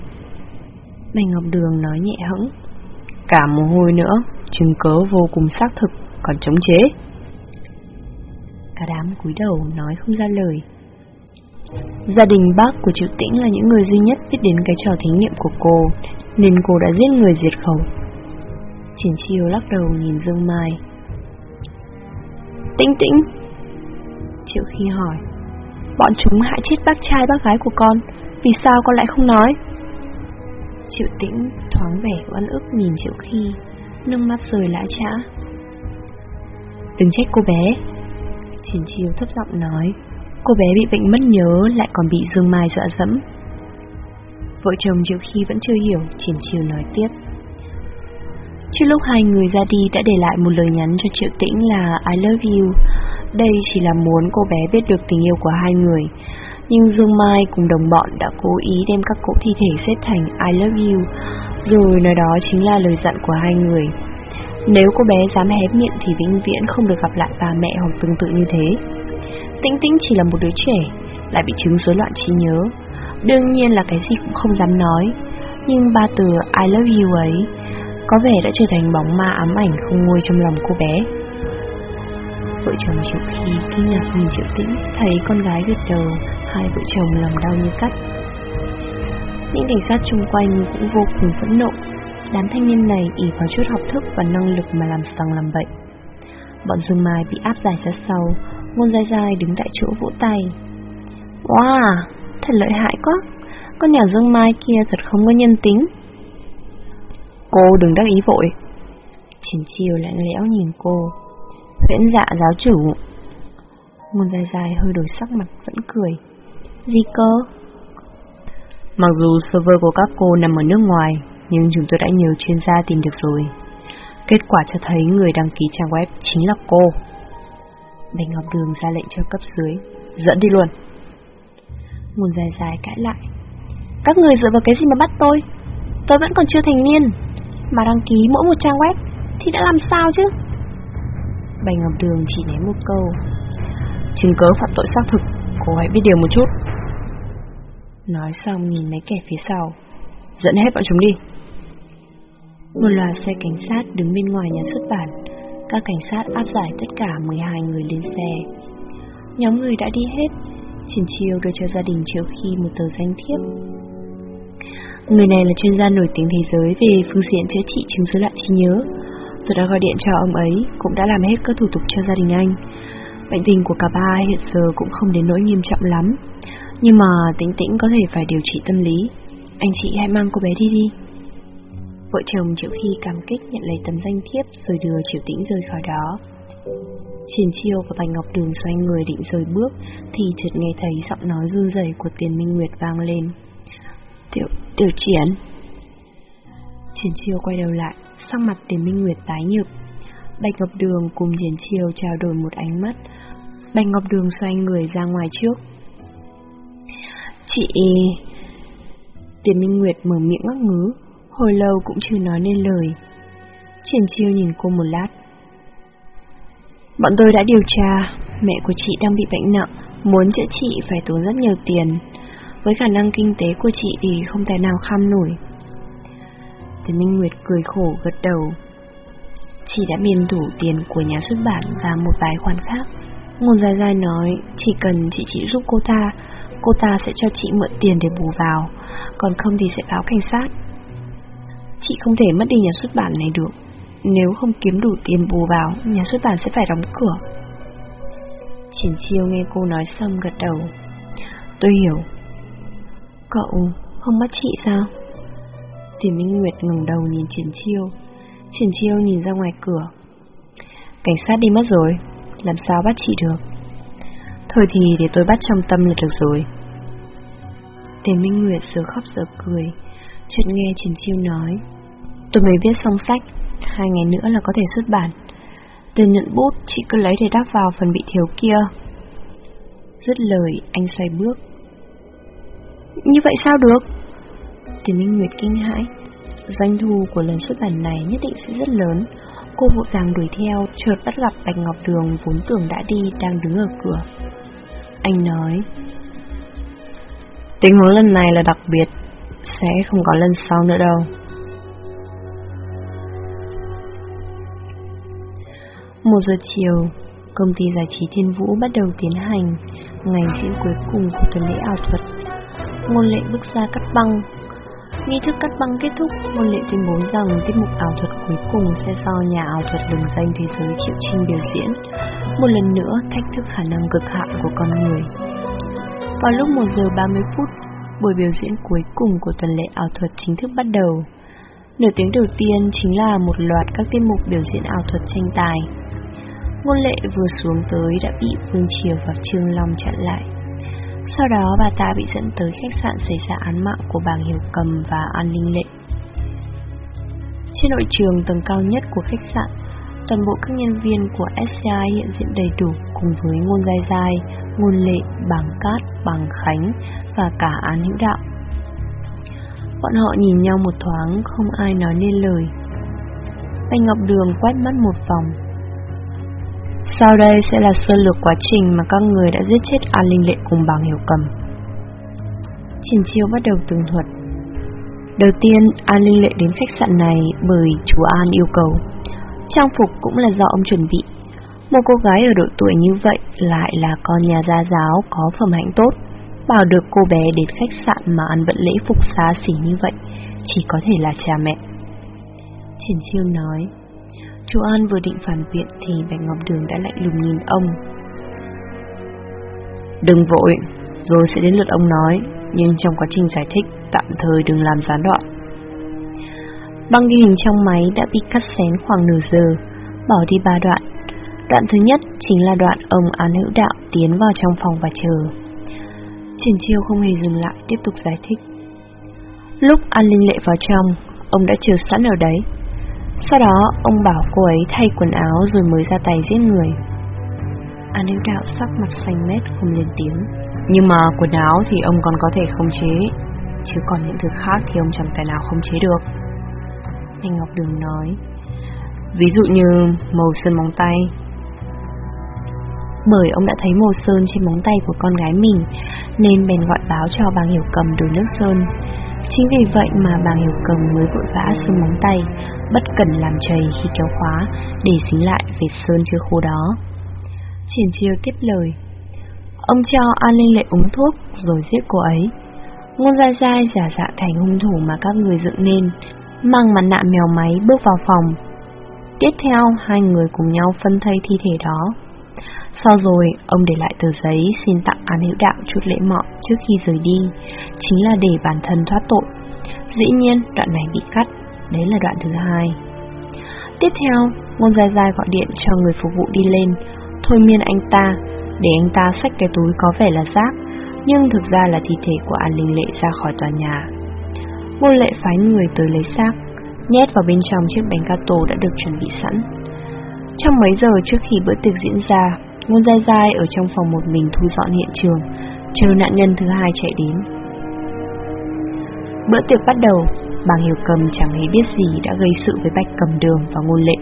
mày Ngọc Đường nói nhẹ hững. Cả mồ hôi nữa, chứng cớ vô cùng xác thực, còn chống chế. Cả đám cúi đầu nói không ra lời. Gia đình bác của Triệu Tĩnh là những người duy nhất biết đến cái trò thí nghiệm của cô, nên cô đã giết người diệt khẩu. Triển chiêu lắc đầu nhìn Dương Mai. Tĩnh Tĩnh! Triệu khi hỏi, bọn chúng hại chết bác trai bác gái của con, vì sao con lại không nói? Triệu Tĩnh thoáng vẻ oan ức nhìn Triệu Khi, nâng mắt rời lã trã. Đừng trách cô bé. Triển chiêu thấp giọng nói, cô bé bị bệnh mất nhớ lại còn bị Dương Mai dọa dẫm. Vợ chồng Triệu Khi vẫn chưa hiểu, Triển chiêu nói tiếp. Trước lúc hai người ra đi đã để lại một lời nhắn cho Triệu Tĩnh là I love you. Đây chỉ là muốn cô bé biết được tình yêu của hai người. Nhưng Dương Mai cùng đồng bọn đã cố ý đem các cỗ thi thể xếp thành I love you, rồi nói đó chính là lời dặn của hai người. Nếu cô bé dám hé miệng thì vĩnh viễn không được gặp lại ba mẹ hoặc tương tự như thế. Tĩnh Tĩnh chỉ là một đứa trẻ, lại bị chứng rối loạn trí nhớ. Đương nhiên là cái gì cũng không dám nói, nhưng ba từ I love you ấy có vẻ đã trở thành bóng ma ám ảnh không nguôi trong lòng cô bé. Vợ chồng Triệu Khi kinh ngạc nhìn Triệu Tĩnh, thấy con gái gật đầu, hai vợ chồng lòng đau như cắt. Những cảnh sát xung quanh cũng vô cùng phẫn nộ, đám thanh niên này ỉ vào chút học thức và năng lực mà làm sằng làm bậy. Bọn Dương Mai bị áp giải ra sau, ngôn dai dai đứng tại chỗ vỗ tay. Wow, thật lợi hại quá, con nhà Dương Mai kia thật không có nhân tính. Cô đừng đắc ý vội. Triển chiều lạnh lẽo nhìn cô. Huyễn dạ giáo chủ. Ngôn dài dài hơi đổi sắc mặt vẫn cười. Gì cơ? Mặc dù server của các cô nằm ở nước ngoài, nhưng chúng tôi đã nhiều chuyên gia tìm được rồi. Kết quả cho thấy người đăng ký trang web chính là cô. Bạch Ngọc Đường ra lệnh cho cấp dưới. Dẫn đi luôn. Nguồn dài dài cãi lại. Các người dựa vào cái gì mà bắt tôi? Tôi vẫn còn chưa thành niên, mà đăng ký mỗi một trang web thì đã làm sao chứ? Bạch Ngọc Đường chỉ ném một câu, Chứng cớ phạm tội xác thực, Cô hãy biết điều một chút Nói xong nhìn mấy kẻ phía sau, Dẫn hết bọn chúng đi một loạt xe cảnh sát đứng bên ngoài nhà xuất bản Các cảnh sát áp giải tất cả 12 người lên xe Nhóm người đã đi hết Triển chiều đưa cho gia đình chiều Khi một tờ danh thiếp Người này là chuyên gia nổi tiếng thế giới về phương diện chữa trị chứng rối loạn trí nhớ. Tôi đã gọi điện cho ông ấy, cũng đã làm hết các thủ tục cho gia đình anh. Bệnh tình của cả ba hiện giờ cũng không đến nỗi nghiêm trọng lắm, nhưng mà tĩnh tĩnh có thể phải điều trị tâm lý. Anh chị hãy mang cô bé đi đi. Vợ chồng Triệu Khi cảm kích nhận lấy tấm danh thiếp rồi đưa Triệu Tĩnh rời khỏi đó. Triển Chiêu và Bạch Ngọc Đường xoay người định rời bước thì chợt nghe thấy giọng nói run rẩy của Tiền Minh Nguyệt vang lên. Tiểu, tiểu triển. Triển chiêu quay đầu lại Sắc mặt tiền minh nguyệt tái nhợt. Bạch Ngọc Đường cùng Triển chiêu trao đổi một ánh mắt. Bạch Ngọc Đường xoay người ra ngoài trước. Chị Tiền Minh Nguyệt mở miệng ngắc ngứ. Hồi lâu cũng chưa nói nên lời Triển chiêu nhìn cô một lát Bọn tôi đã điều tra Mẹ của chị đang bị bệnh nặng Muốn chữa trị phải tốn rất nhiều tiền với khả năng kinh tế của chị thì không thể nào kham nổi. Tần Minh Nguyệt cười khổ gật đầu. Chị đã biên đủ tiền của nhà xuất bản và một vài khoản khác. Ngôn dài dài nói, chỉ cần chị chị giúp cô ta, cô ta sẽ cho chị mượn tiền để bù vào, còn không thì sẽ báo cảnh sát. Chị không thể mất đi nhà xuất bản này được. Nếu không kiếm đủ tiền bù vào, nhà xuất bản sẽ phải đóng cửa. Triển chiêu nghe cô nói xong gật đầu. Tôi hiểu, Cậu không bắt chị sao? Tiền Minh Nguyệt ngẩng đầu nhìn Triển Chiêu Triển Chiêu nhìn ra ngoài cửa Cảnh sát đi mất rồi Làm sao bắt chị được Thôi thì để tôi bắt trong tâm là được rồi Tiền Minh Nguyệt giờ khóc giờ cười Chợt nghe Triển Chiêu nói. Tôi mới viết xong sách, Hai ngày nữa là có thể xuất bản. Tiền nhận bút, chị cứ lấy để đắp vào phần bị thiếu kia. Dứt lời, anh xoay bước. Như vậy sao được? Tiền Minh Nguyệt kinh hãi. Doanh thu của lần xuất bản này nhất định sẽ rất lớn. Cô vội vàng đuổi theo Chợt bắt gặp Bạch Ngọc Đường vốn tưởng đã đi, Đang đứng ở cửa. Anh nói, Tình huống lần này là đặc biệt. Sẽ không có lần sau nữa đâu Một giờ chiều Công ty giải trí Thiên Vũ bắt đầu tiến hành Ngày diễn cuối cùng của tuần lễ ảo thuật Ngôn lệ bước ra cắt băng. Nghi thức cắt băng kết thúc, ngôn lệ tuyên bố rằng tiết mục ảo thuật cuối cùng sẽ do nhà ảo thuật lừng danh thế giới Triệu Trinh biểu diễn, một lần nữa thách thức khả năng cực hạn của con người. Vào lúc 1 giờ 30 phút, buổi biểu diễn cuối cùng của tuần lễ ảo thuật chính thức bắt đầu. Nửa tiếng đầu tiên chính là một loạt các tiết mục biểu diễn ảo thuật tranh tài. Ngôn lệ vừa xuống tới đã bị Vương Triều và Trương Long chặn lại. Sau đó bà ta bị dẫn tới khách sạn xảy ra án mạng của bàng Hiểu Cầm và An Linh Lệ. Trên nội trường tầng cao nhất của khách sạn, toàn bộ các nhân viên của SCI hiện diện đầy đủ cùng với ngôn dai dai, ngôn lệ, bằng cát, bằng khánh và cả án hữu đạo. Bọn họ nhìn nhau một thoáng, không ai nói nên lời. Bạch Ngọc Đường quét mắt một vòng. Sau đây sẽ là sơ lược quá trình mà các người đã giết chết An Linh Lệ cùng bằng hiểu cầm. Triển chiêu bắt đầu tường thuật. Đầu tiên, An Linh Lệ đến khách sạn này bởi chú An yêu cầu. Trang phục cũng là do ông chuẩn bị. Một cô gái ở độ tuổi như vậy lại là con nhà gia giáo có phẩm hạnh tốt. Bảo được cô bé đến khách sạn mà ăn vận lễ phục xa xỉ như vậy, chỉ có thể là cha mẹ. Triển chiêu nói, chú An vừa định phản biện thì Bạch Ngọc Đường đã lạnh lùng nhìn ông. Đừng vội, rồi sẽ đến lượt ông nói, nhưng trong quá trình giải thích, tạm thời đừng làm gián đoạn. Băng ghi hình trong máy đã bị cắt xén khoảng nửa giờ, bỏ đi ba đoạn. Đoạn thứ nhất chính là đoạn ông án hữu đạo tiến vào trong phòng và chờ. Triển chiêu không hề dừng lại, tiếp tục giải thích. Lúc An Linh Lệ vào trong, ông đã chờ sẵn ở đấy. Sau đó, ông bảo cô ấy thay quần áo rồi mới ra tay giết người. An hữu đạo sắc mặt xanh mét không lên tiếng. Nhưng mà quần áo thì ông còn có thể không chế, chứ còn những thứ khác thì ông chẳng tài nào không chế được. Anh Ngọc Đường nói Ví dụ như màu sơn móng tay bởi ông đã thấy màu sơn trên móng tay của con gái mình Nên bèn gọi báo cho bà Hiểu Cầm đổi nước sơn Chính vì vậy mà bà Hiểu Cầm mới vội vã sơn móng tay Bất cần làm chầy khi kéo khóa Để dính lại vệt sơn chưa khô đó Triển chiêu tiếp lời Ông cho An Linh Lệ uống thuốc rồi giết cô ấy Ngôn dai dai giả dạng thành hung thủ mà các người dựng nên mang mặt nạ mèo máy bước vào phòng. Tiếp theo, hai người cùng nhau phân thây thi thể đó. Sau rồi, ông để lại tờ giấy xin tặng An Hữu Đạo chút lễ mọn trước khi rời đi, chính là để bản thân thoát tội. Dĩ nhiên, đoạn này bị cắt, đấy là đoạn thứ hai. Tiếp theo, Ngôn Dài Dài gọi điện cho người phục vụ đi lên, thôi miên anh ta, để anh ta xách cái túi có vẻ là rác, nhưng thực ra là thi thể của An Linh Lệ ra khỏi tòa nhà. Ngôn lệ phái người tới lấy xác, nhét vào bên trong chiếc bánh gato đã được chuẩn bị sẵn. Trong mấy giờ trước khi bữa tiệc diễn ra, Ngôn dai dai ở trong phòng một mình thu dọn hiện trường, chờ nạn nhân thứ hai chạy đến. Bữa tiệc bắt đầu, bà hiểu cầm chẳng hề biết gì đã gây sự với bạch cầm đường và ngôn lệ,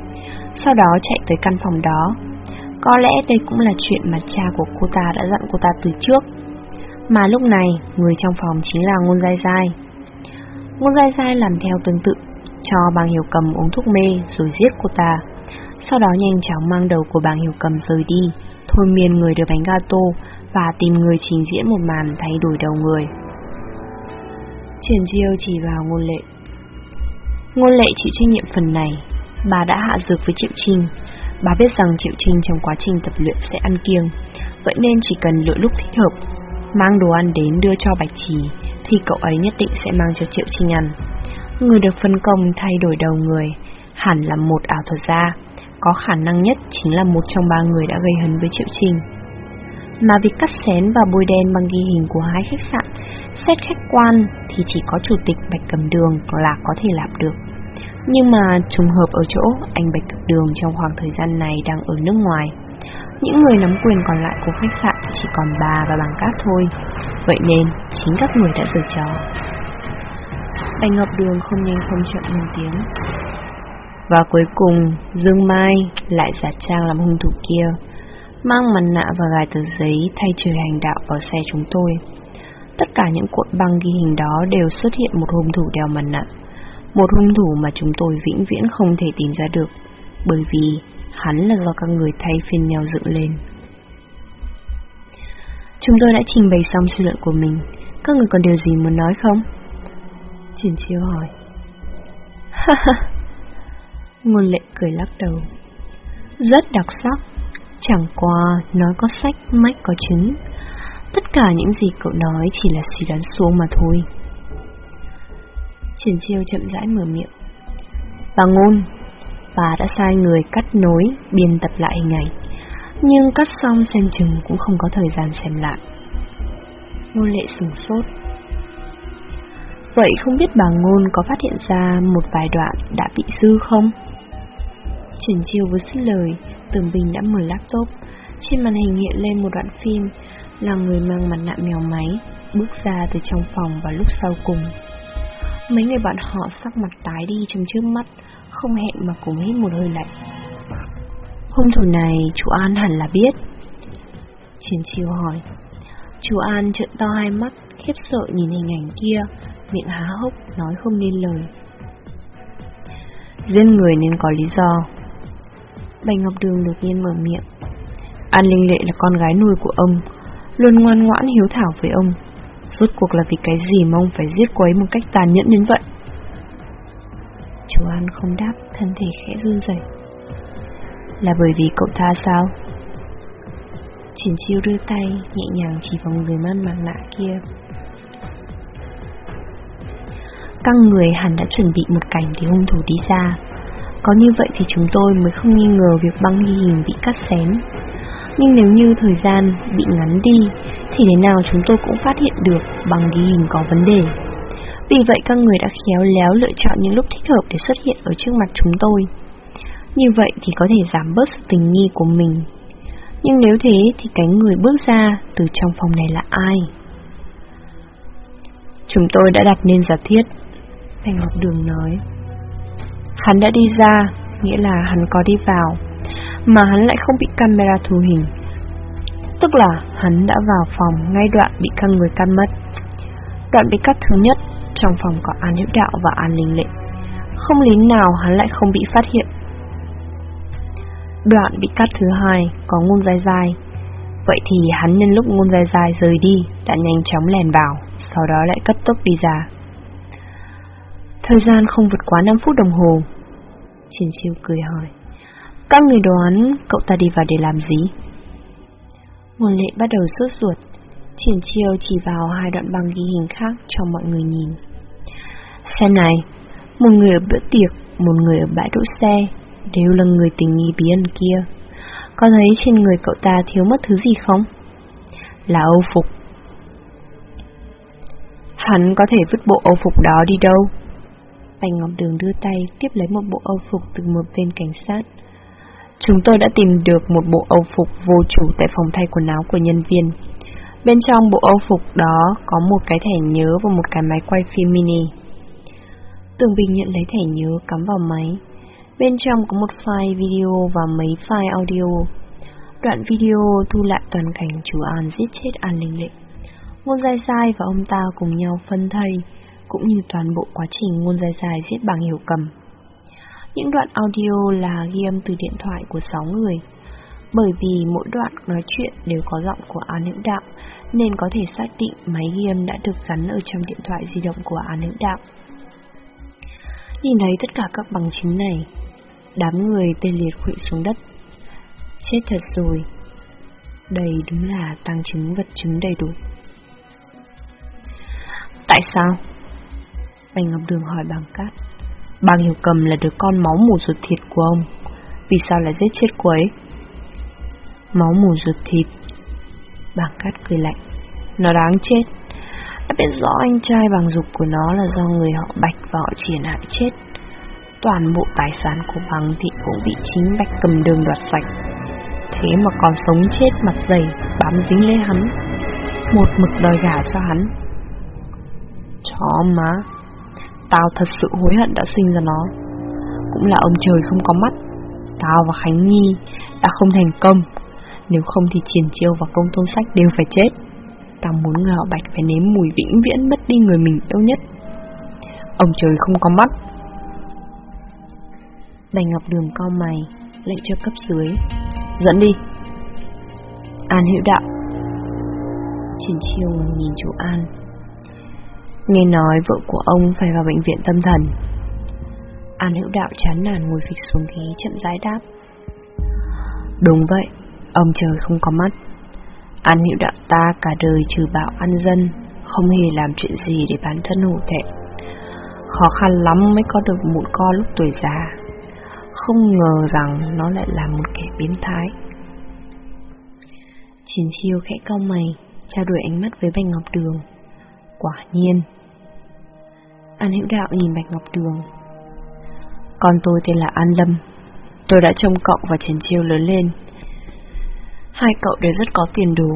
sau đó chạy tới căn phòng đó. Có lẽ đây cũng là chuyện mà cha của cô ta đã dặn cô ta từ trước. Mà lúc này, người trong phòng chính là ngôn dai dai. Ngôn dai dai làm theo tương tự, cho bằng hiểu cầm uống thuốc mê rồi giết cô ta. Sau đó nhanh chóng mang đầu của bàng hiểu cầm rời đi, thôi miên người đưa bánh gato và tìm người trình diễn một màn thay đổi đầu người. Triển Diêu chỉ vào ngôn lệ. Ngôn lệ chịu trách nhiệm phần này, bà đã hạ dược với Triệu Trinh. Bà biết rằng Triệu Trinh trong quá trình tập luyện sẽ ăn kiêng, vậy nên chỉ cần lựa lúc thích hợp, mang đồ ăn đến đưa cho Bạch Trì thì cậu ấy nhất định sẽ mang cho Triệu Trinh ăn. Người được phân công thay đổi đầu người hẳn là một ảo thuật gia, có khả năng nhất chính là một trong ba người đã gây hấn với Triệu trình. Mà việc cắt xén và bôi đen bằng ghi hình của hai khách sạn, xét khách quan thì chỉ có chủ tịch Bạch Cầm Đường là có thể làm được. Nhưng mà trùng hợp ở chỗ anh Bạch Cầm Đường trong khoảng thời gian này đang ở nước ngoài. Những người nắm quyền còn lại của khách sạn chỉ còn bà và bằng cát thôi. Vậy nên, chính các người đã giở trò. Bạch Ngọc Đường không nhanh không chậm lên tiếng. Và cuối cùng, Dương Mai lại giả trang làm hung thủ kia, mang mặt nạ và gài tờ giấy thay trời hành đạo vào xe chúng tôi. Tất cả những cuộn băng ghi hình đó đều xuất hiện một hung thủ đeo mặt nạ. Một hung thủ mà chúng tôi vĩnh viễn không thể tìm ra được, bởi vì hắn là do các người thay phiên nhau dựng lên. Chúng tôi đã trình bày xong suy luận của mình, các người còn điều gì muốn nói không? Triển chiêu hỏi. Ha ha. Ngôn lệ cười lắc đầu. Rất đặc sắc, chẳng qua nói có sách mách có chứng. Tất cả những gì cậu nói chỉ là suy đoán xuống mà thôi. Triển chiêu chậm rãi mở miệng. Bà ngôn, bà đã sai người cắt nối, biên tập lại hình ảnh. Nhưng cắt xong xem chừng cũng không có thời gian xem lại. Ngôn lệ sửng sốt. Vậy không biết bà Ngôn có phát hiện ra một vài đoạn đã bị dư không? Triển chiều với dứt lời, Tường Bình đã mở laptop. Trên màn hình hiện lên một đoạn phim là người mang mặt nạ mèo máy bước ra từ trong phòng vào lúc sau cùng. Mấy người bạn họ sắc mặt tái đi trong trước mắt, không hẹn mà cùng hít một hơi lạnh. Hung thủ này chú An hẳn là biết. Triển chiều hỏi. Chú An trợn to hai mắt, khiếp sợ nhìn hình ảnh kia, miệng há hốc nói không nên lời. Giết người nên có lý do. Bành Ngọc Đường đột nhiên mở miệng. An Linh Lệ là con gái nuôi của ông, luôn ngoan ngoãn hiếu thảo với ông. Rốt cuộc là vì cái gì mà ông phải giết cô ấy một cách tàn nhẫn đến vậy? Chú An không đáp, thân thể khẽ run rẩy. Là bởi vì cậu ta sao? Triển chiêu đưa tay, nhẹ nhàng chỉ vào người man mặt nạ kia. Các người hẳn đã chuẩn bị một cảnh để hung thủ đi ra. Có như vậy thì chúng tôi mới không nghi ngờ việc băng ghi hình bị cắt xén. Nhưng nếu như thời gian bị ngắn đi, thì thế nào chúng tôi cũng phát hiện được băng ghi hình có vấn đề. Vì vậy các người đã khéo léo lựa chọn những lúc thích hợp để xuất hiện ở trước mặt chúng tôi. Như vậy thì có thể giảm bớt sự tình nghi của mình. Nhưng nếu thế thì cái người bước ra từ trong phòng này là ai? Chúng tôi đã đặt nên giả thiết. thành Ngọc Đường nói. Hắn đã đi ra, nghĩa là hắn có đi vào, mà hắn lại không bị camera thu hình. Tức là hắn đã vào phòng ngay đoạn bị các người cắt mất. Đoạn bị cắt thứ nhất, trong phòng có An hiệu Đạo và An Linh Lệ. Không lý nào hắn lại không bị phát hiện. Đoạn bị cắt thứ hai, có ngôn dài dài. Vậy thì hắn nhân lúc ngôn dài dài rời đi, đã nhanh chóng lèn vào, sau đó lại cấp tốc đi ra. Thời gian không vượt quá 5 phút đồng hồ. Triển chiêu cười hỏi. Các người đoán cậu ta đi vào để làm gì? Ngôn lệ bắt đầu sốt ruột. Triển chiêu chỉ vào hai đoạn băng ghi hình khác cho mọi người nhìn. Xem này, một người ở bữa tiệc, một người ở bãi đỗ xe, đều là người tình nghi bí ẩn kia. Có thấy trên người cậu ta thiếu mất thứ gì không? Là âu phục. Hắn có thể vứt bộ âu phục đó đi đâu? Bành Ngọc Đường đưa tay tiếp lấy một bộ âu phục từ một bên cảnh sát. Chúng tôi đã tìm được một bộ âu phục vô chủ tại phòng thay quần áo của nhân viên. Bên trong bộ âu phục đó có một cái thẻ nhớ và một cái máy quay phim mini. Tường Bình nhận lấy thẻ nhớ cắm vào máy. Bên trong có một file video và mấy file audio. Đoạn video thu lại toàn cảnh chủ An giết chết An Linh Lệ. Ngôn dai sai và ông ta cùng nhau phân thây, cũng như toàn bộ quá trình Ngôn Dài Dài giết bằng hiểu cầm. Những đoạn audio là ghi âm từ điện thoại của 6 người. Bởi vì mỗi đoạn nói chuyện đều có giọng của An Hữu Đạo, nên có thể xác định máy ghi âm đã được gắn ở trong điện thoại di động của An Hữu Đạo. Nhìn thấy tất cả các bằng chứng này, đám người tê liệt khuỵu xuống đất. Chết thật rồi. Đây đúng là tăng chứng vật chứng đầy đủ. Tại sao? Anh Ngọc Đường hỏi bằng cát. Bàng Hiểu Cầm là đứa con máu mù ruột thịt của ông. Vì sao lại giết chết cô ấy? Máu mù ruột thịt. Bàng cát cười lạnh. Nó đáng chết. Đã biết rõ anh trai bằng dục của nó là do người họ bạch và họ triển hại chết. Toàn bộ tài sản của bằng thị cũng bị chính bạch cầm đường đoạt sạch. Thế mà còn sống chết mặt dày, Bám dính lấy hắn. Một mực đòi gả cho hắn. Chó má. Tao thật sự hối hận đã sinh ra nó. Cũng là ông trời không có mắt. Tao và Khánh Nhi đã không thành công. Nếu không thì Triển Chiêu và Công Tôn Sách đều phải chết. Tao muốn họ Bạch phải nếm mùi vĩnh viễn mất đi người mình yêu nhất. Ông trời không có mắt. Bạch Ngọc Đường co mày Lệnh cho cấp dưới. Dẫn đi. An hữu đạo. Triển Chiêu nhìn chú An Nghe nói vợ của ông phải vào bệnh viện tâm thần. An hữu đạo chán nản ngồi phịch xuống ghế chậm rãi đáp. Đúng vậy, Ông trời không có mắt. An hữu đạo ta cả đời trừ bạo ăn dân, Không hề làm chuyện gì để bản thân hổ thẹn. Khó khăn lắm mới có được một con lúc tuổi già. Không ngờ rằng nó lại là một kẻ biến thái. Chiến chiêu khẽ cau mày, Trao đổi ánh mắt với Bạch Ngọc Đường. Quả nhiên An Hữu Đạo nhìn Bạch Ngọc Đường. Con tôi tên là An Lâm. Tôi đã trông cậu và Triển Chiêu lớn lên. Hai cậu đều rất có tiền đồ.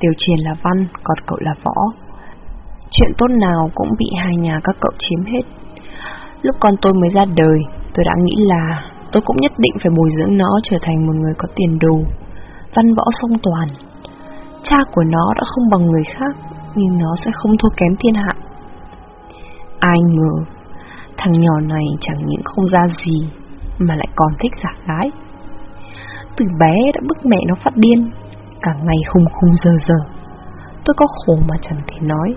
Tiểu Triển là văn, còn cậu là võ. Chuyện tốt nào cũng bị hai nhà các cậu chiếm hết. Lúc con tôi mới ra đời, tôi đã nghĩ là tôi cũng nhất định phải bồi dưỡng nó trở thành một người có tiền đồ, văn võ song toàn. Cha của nó đã không bằng người khác, nhưng nó sẽ không thua kém thiên hạ. Ai ngờ, thằng nhỏ này chẳng những không ra gì, mà lại còn thích giả gái. Từ bé đã bức mẹ nó phát điên, cả ngày khùng khùng giờ giờ. Tôi có khổ mà chẳng thể nói,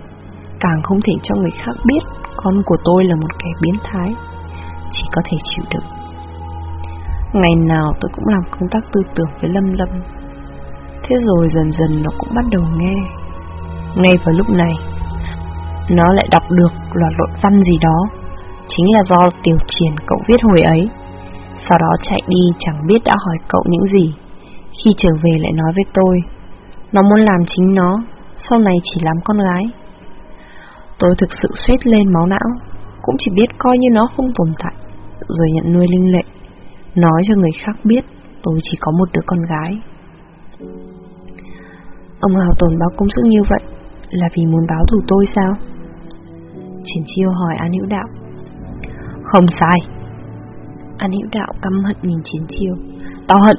càng không thể cho người khác biết con của tôi là một kẻ biến thái, chỉ có thể chịu đựng. Ngày nào tôi cũng làm công tác tư tưởng với Lâm Lâm. Thế rồi dần dần nó cũng bắt đầu nghe. Ngay vào lúc này, nó lại đọc được loạt luận văn gì đó, chính là do tiểu triển cậu viết hồi ấy. Sau đó chạy đi chẳng biết đã hỏi cậu những gì. Khi trở về lại nói với tôi, nó muốn làm chính nó, sau này chỉ làm con gái. Tôi thực sự suýt lên máu não, cũng chỉ biết coi như nó không tồn tại, rồi nhận nuôi linh lệ, nói cho người khác biết tôi chỉ có một đứa con gái. Ông Hào tồn báo công sức như vậy là vì muốn báo thù tôi sao? Triển chiêu hỏi An Hữu Đạo. Không sai. An Hữu Đạo căm hận nhìn Triển chiêu. Tao hận.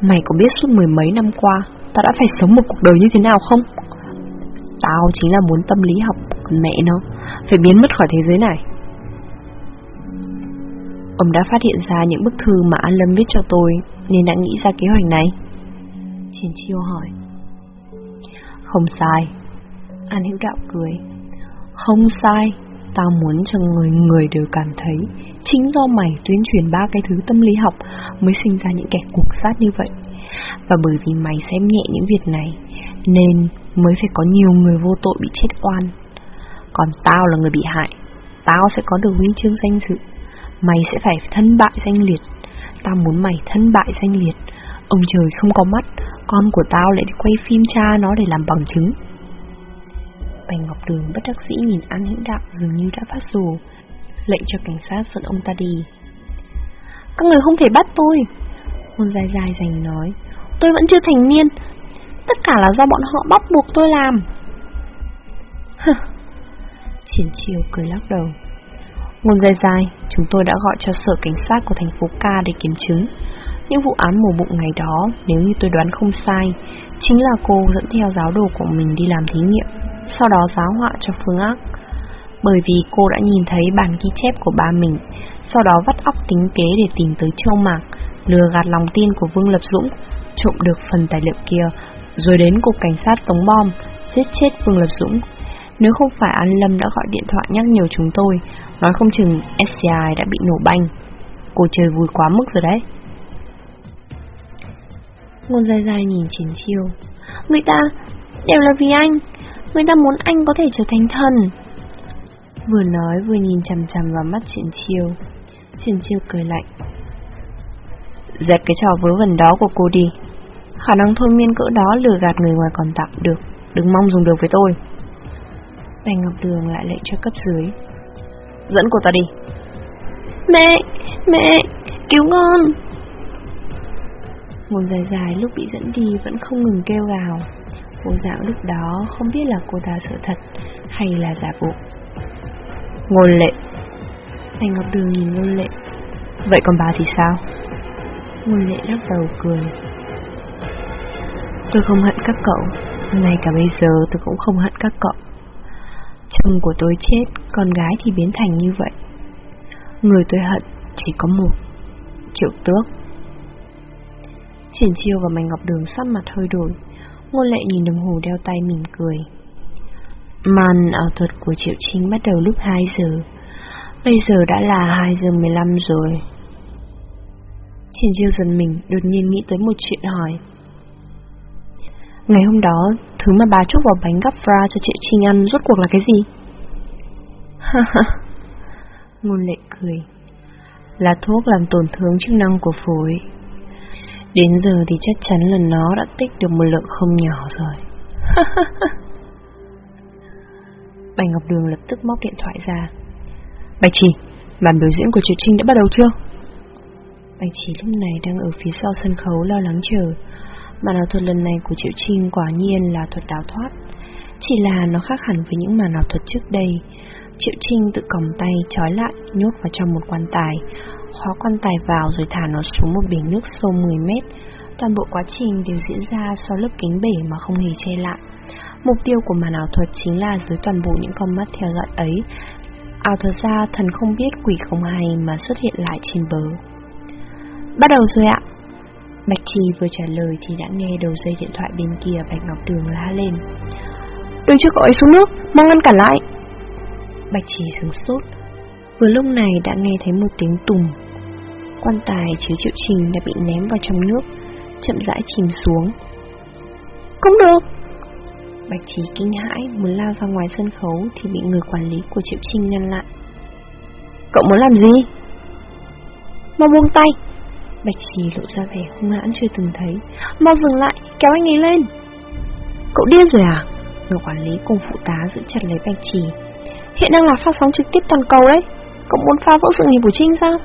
Mày có biết suốt mười mấy năm qua tao đã phải sống một cuộc đời như thế nào không? Tao chính là muốn tâm lý học, còn mẹ nó phải biến mất khỏi thế giới này. Ông đã phát hiện ra những bức thư mà An Lâm viết cho tôi nên đã nghĩ ra kế hoạch này. Triển chiêu hỏi. Không sai. An Hữu Đạo cười. Không sai, tao muốn cho người người đều cảm thấy chính do mày tuyên truyền ba cái thứ tâm lý học mới sinh ra những kẻ cuộc sát như vậy. Và bởi vì mày xem nhẹ những việc này, nên mới phải có nhiều người vô tội bị chết oan. Còn tao là người bị hại, tao sẽ có được huy chương danh dự. Mày sẽ phải thân bại danh liệt. Tao muốn mày thân bại danh liệt. Ông trời không có mắt, con của tao lại đi quay phim cha nó để làm bằng chứng. Bành Ngọc Đường bất đắc dĩ nhìn An Hữu Đạo dường như đã phát rồ, lệnh cho cảnh sát dẫn ông ta đi. Các người không thể bắt tôi. Hôn dài dài dành nói, tôi vẫn chưa thành niên, tất cả là do bọn họ bắt buộc tôi làm. Triển chiều cười lắc đầu. Ngôn dài dài, chúng tôi đã gọi cho sở cảnh sát của thành phố Ca để kiểm chứng. Những vụ án mổ bụng ngày đó, nếu như tôi đoán không sai, chính là cô dẫn theo giáo đồ của mình đi làm thí nghiệm sau đó giáo họa cho Phương Ác. Bởi vì cô đã nhìn thấy bản ghi chép của ba mình, sau đó vắt óc tính kế để tìm tới châu mạc, lừa gạt lòng tin của Vương Lập Dũng, trộm được phần tài liệu kia, rồi đến cục cảnh sát tống bom, giết chết Vương Lập Dũng. Nếu không phải An Lâm đã gọi điện thoại nhắc nhở chúng tôi, nói không chừng SCI đã bị nổ banh. Cô chơi vui quá mức rồi đấy. Ngôn dài dài nhìn Chiến Chiêu. Người ta đều là vì anh, Người ta muốn anh có thể trở thành thần. Vừa nói vừa nhìn chằm chằm vào mắt Triển Chiêu. Triển Chiêu cười lạnh. Dẹp cái trò vớ vẩn đó của cô đi. Khả năng thôi miên cỡ đó lừa gạt người ngoài còn tạm được. Đừng mong dùng được với tôi. Bành Ngọc Đường lại lệnh cho cấp dưới. Dẫn cô ta đi. Mẹ, mẹ, cứu con. Ngôn dài dài lúc bị dẫn đi vẫn không ngừng kêu gào cô dạng lúc đó không biết là cô ta sợ thật hay là giả bộ. Ngôn lệ. Anh Ngọc Đường nhìn ngôn lệ. Vậy còn bà thì sao? Ngôn lệ lắc đầu cười. Tôi không hận các cậu, Ngay cả bây giờ tôi cũng không hận các cậu. Chồng của tôi chết, Con gái thì biến thành như vậy. Người tôi hận chỉ có một, Triệu tước. Triển chiêu và mảnh ngọc đường sắp mặt hơi đổi. Ngô lệ nhìn đồng hồ đeo tay mỉm cười. Màn ảo thuật của Triệu Trinh bắt đầu lúc 2 giờ. Bây giờ đã là 2 giờ 15 rồi. Triển Diêu dần mình đột nhiên nghĩ tới một chuyện hỏi. Ngày hôm đó, thứ mà bà chúc vào bánh gắp fra cho chị Trinh ăn rốt cuộc là cái gì? Ha ha. Ngôn lệ cười. Là thuốc làm tổn thương chức năng của phổi. Đến giờ thì chắc chắn là nó đã tích được một lượng không nhỏ rồi. Bạch Ngọc Đường lập tức móc điện thoại ra. Bạch Chỉ, màn biểu diễn của Triệu Trinh đã bắt đầu chưa? Bạch Chỉ lúc này đang ở phía sau sân khấu lo lắng chờ. Màn ảo thuật lần này của Triệu Trinh quả nhiên là thuật đào thoát. Chỉ là nó khác hẳn với những màn ảo thuật trước đây. Triệu Trinh tự còng tay trói lại, nhốt vào trong một quan tài, khóa quan tài vào rồi thả nó xuống một biển nước sâu 10 mét. Toàn bộ quá trình đều diễn ra sau lớp kính bể mà không hề che lại. Mục tiêu của màn ảo thuật chính là dưới toàn bộ những con mắt theo dõi ấy. Ảo thuật ra thần không biết quỷ không hay mà xuất hiện lại trên bờ. Bắt đầu rồi ạ. Bạch Trì vừa trả lời thì đã nghe đầu dây điện thoại bên kia Bạch Ngọc Đường la lên. Đưa cho cậu ấy xuống nước, mau ngăn cản lại. Bạch Trì sướng sốt. Vừa lúc này đã nghe thấy một tiếng tùng. Quan tài chứa triệu trình đã bị ném vào trong nước, chậm rãi chìm xuống. Không được! Bạch Trì kinh hãi muốn lao ra ngoài sân khấu thì bị người quản lý của Triệu Trinh ngăn lại. Cậu muốn làm gì? Mau buông tay! Bạch Trì lộ ra vẻ hung hãn chưa từng thấy. Mau dừng lại, kéo anh ấy lên! Cậu điên rồi à? Người quản lý cùng phụ tá giữ chặt lấy Bạch Trì. Hiện đang là phát sóng trực tiếp toàn cầu đấy. Cậu muốn phá vỡ sự nghiệp của Trinh sao?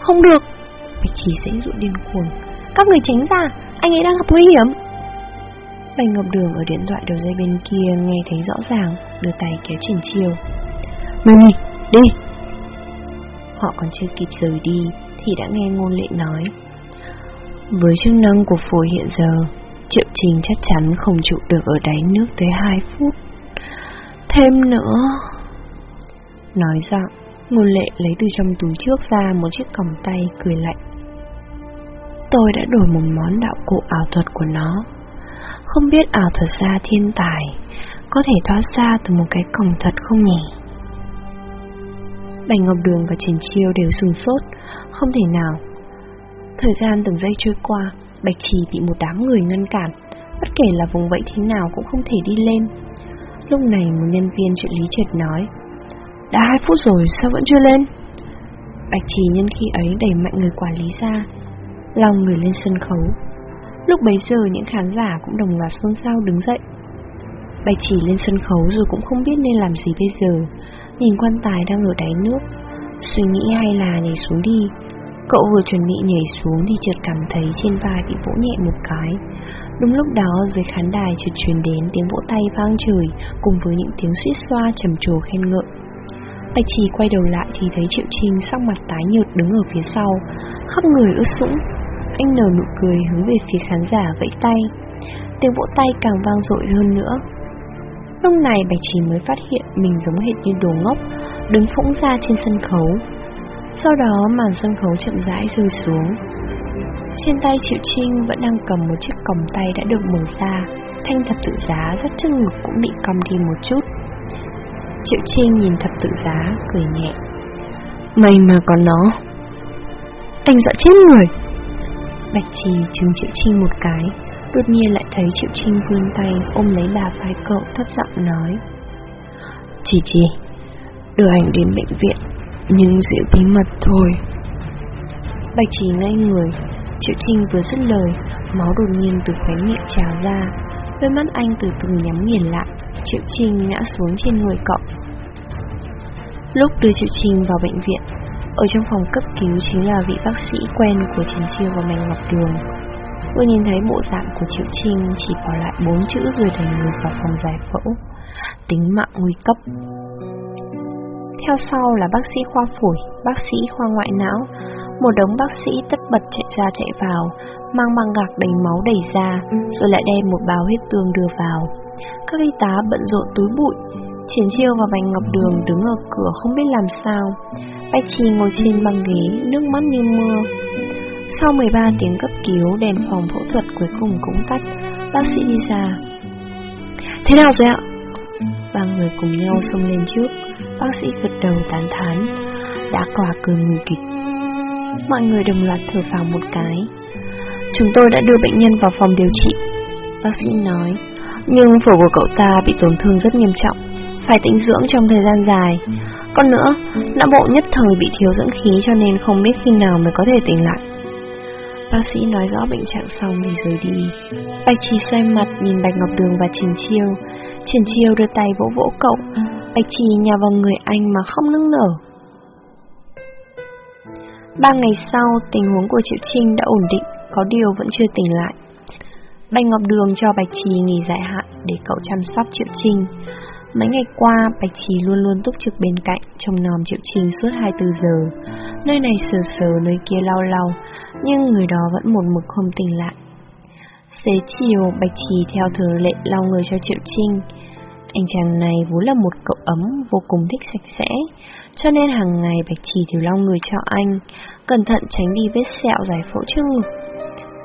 Không được! Bạch Trì sẽ dụ điên cuồng. Các người tránh ra, anh ấy đang gặp nguy hiểm. Bành Ngọc Đường ở điện thoại đầu dây bên kia nghe thấy rõ ràng, đưa tay kéo Trình Chiêu. Mimi, đi! Họ còn chưa kịp rời đi thì đã nghe ngôn lệ nói. Với chức năng của phổi hiện giờ, Triệu Trình chắc chắn không trụ được ở đáy nước tới 2 phút. Thêm nữa... Nói giọng, ngôn lệ lấy từ trong túi trước ra một chiếc còng tay cười lạnh. Tôi đã đổi một món đạo cụ ảo thuật của nó. Không biết ảo thuật gia thiên tài Có thể thoát ra từ một cái còng thật không nhỉ? Bạch Ngọc Đường và trần Chiêu đều sừng sốt Không thể nào. Thời gian từng giây trôi qua Bạch Trì bị một đám người ngăn cản Bất kể là vùng vẫy thế nào cũng không thể đi lên. Lúc này một nhân viên trợ lý chợt nói đã hai phút rồi, sao vẫn chưa lên? Bạch Trì nhân khi ấy đẩy mạnh người quản lý ra, Lòng người lên sân khấu. Lúc bấy giờ, những khán giả cũng đồng loạt xôn xao đứng dậy. Bạch chỉ lên sân khấu rồi cũng không biết nên làm gì bây giờ. Nhìn quan tài đang ở đáy nước, Suy nghĩ hay là nhảy xuống đi. Cậu vừa chuẩn bị nhảy xuống thì chợt cảm thấy trên vai bị vỗ nhẹ một cái. Đúng lúc đó, dưới khán đài chợt truyền đến tiếng vỗ tay vang trời Cùng với những tiếng suýt xoa trầm trồ khen ngợi. Bạch Trì quay đầu lại thì thấy Triệu Trinh sắc mặt tái nhợt đứng ở phía sau, Khắp người ướt sũng. Anh nở nụ cười hướng về phía khán giả vẫy tay. Tiếng vỗ tay càng vang dội hơn nữa. Lúc này Bạch Chỉ mới phát hiện mình giống hệt như đồ ngốc, Đứng phũng ra trên sân khấu. Sau đó màn sân khấu chậm rãi rơi xuống. Trên tay Triệu Trinh vẫn đang cầm một chiếc còng tay đã được mở ra. Thanh thập tự giá rất trước ngực cũng bị cong đi một chút. Triệu Trinh nhìn thập tự giá, cười nhẹ May mà còn nó Anh dọa chết người Bạch Trì chứng Triệu Trinh một cái, đột nhiên lại thấy Triệu Trinh vươn tay ôm lấy bà vai cậu thấp giọng nói. Chỉ Trì, đưa anh đến bệnh viện, nhưng giữ bí mật thôi. Bạch Trì ngây người, Triệu Trinh vừa dứt lời, máu đột nhiên từ khóe miệng trào ra, đôi mắt anh từ từ nhắm nghiền lại, Triệu Trinh ngã xuống trên người cậu. Lúc đưa Triệu Trinh vào bệnh viện, ở trong phòng cấp cứu chính là vị bác sĩ quen của Trần Chiêu và Mạnh Ngọc Đường. Vừa nhìn thấy bộ dạng của Triệu Trinh chỉ bỏ lại bốn chữ rồi đẩy người vào phòng giải phẫu. Tính mạng nguy cấp. Theo sau là bác sĩ khoa phổi, bác sĩ khoa ngoại não, một đống bác sĩ tất bật chạy ra chạy vào, mang băng gạc đầy máu đẩy ra, rồi lại đem một bào huyết tương đưa vào. Các y tá bận rộn túi bụi, Triển Chiêu và Bành Ngọc Đường đứng ở cửa không biết làm sao. Bạch Trì ngồi trên băng ghế, nước mắt như mưa. Sau 13 tiếng cấp cứu, đèn phòng phẫu thuật cuối cùng cũng tắt, bác sĩ đi ra. Thế nào rồi ạ? Ba người cùng nhau xông lên trước, bác sĩ gật đầu tán thán, đã quả cười nguy kịch. Mọi người đồng loạt thở phào một cái. Chúng tôi đã đưa bệnh nhân vào phòng điều trị, bác sĩ nói, nhưng phổi của cậu ta bị tổn thương rất nghiêm trọng phải tĩnh dưỡng trong thời gian dài. Còn nữa, não bộ nhất thời bị thiếu dưỡng khí cho nên không biết khi nào mới có thể tỉnh lại. Bác sĩ nói rõ bệnh trạng xong thì rời đi. Bạch Trì xoay mặt nhìn Bạch Ngọc Đường và Trình Chiêu. Trình Chiêu đưa tay vỗ vỗ cậu. Bạch Trì nhào vào người anh mà không nức nở. Ba ngày sau, tình huống của Triệu Trinh đã ổn định, có điều vẫn chưa tỉnh lại. Bạch Ngọc Đường cho Bạch Trì nghỉ giải hạn để cậu chăm sóc Triệu Trinh. Mấy ngày qua, Bạch Trì luôn luôn túc trực bên cạnh, trông nòm Triệu Trinh suốt 24 giờ. Nơi này sờ sờ, nơi kia lau lau, nhưng người đó vẫn một mực không tỉnh lại. Xế chiều, Bạch Trì theo thường lệ lau người cho Triệu Trinh. Anh chàng này vốn là một cậu ấm vô cùng thích sạch sẽ, cho nên hàng ngày Bạch Trì đều lau người cho anh, cẩn thận tránh đi vết sẹo giải phẫu trước ngực.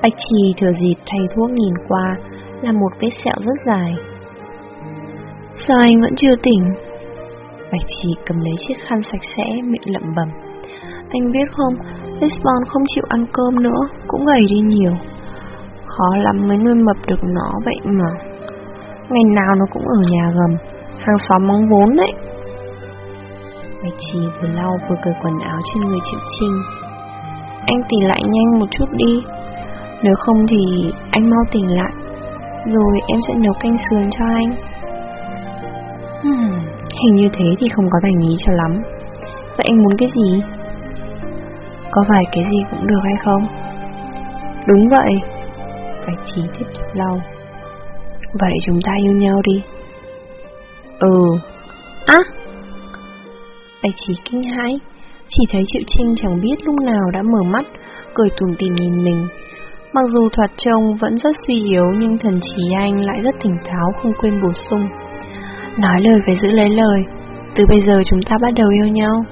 Bạch Trì thừa dịp thay thuốc nhìn qua là một vết sẹo rất dài. Sao anh vẫn chưa tỉnh? Bạch Trì cầm lấy chiếc khăn sạch sẽ miệng lẩm bẩm. Anh biết không, Lisbon không chịu ăn cơm nữa, cũng gầy đi nhiều. Khó lắm mới nuôi mập được nó vậy mà. Ngày nào nó cũng ở nhà gầm, hàng xóm mong vốn đấy. Bạch Trì vừa lau vừa cởi quần áo trên người Triệu Trinh. Anh tỉ lại nhanh một chút đi, nếu không thì anh mau tỉnh lại, rồi em sẽ nấu canh sườn cho anh. Hmm, hình như thế thì không có thành ý cho lắm. Vậy anh muốn cái gì? Có phải cái gì cũng được hay không? Đúng vậy. Trí tiếp tục lau. Vậy chúng ta yêu nhau đi. Ừ. Á! À! Bạch Trí kinh hãi, chỉ thấy Triệu Trinh chẳng biết lúc nào đã mở mắt, cười tủm tỉm nhìn mình. Mặc dù thoạt trông vẫn rất suy yếu nhưng thần trí anh lại rất tỉnh táo không quên bổ sung. Nói lời phải giữ lấy lời, từ bây giờ chúng ta bắt đầu yêu nhau.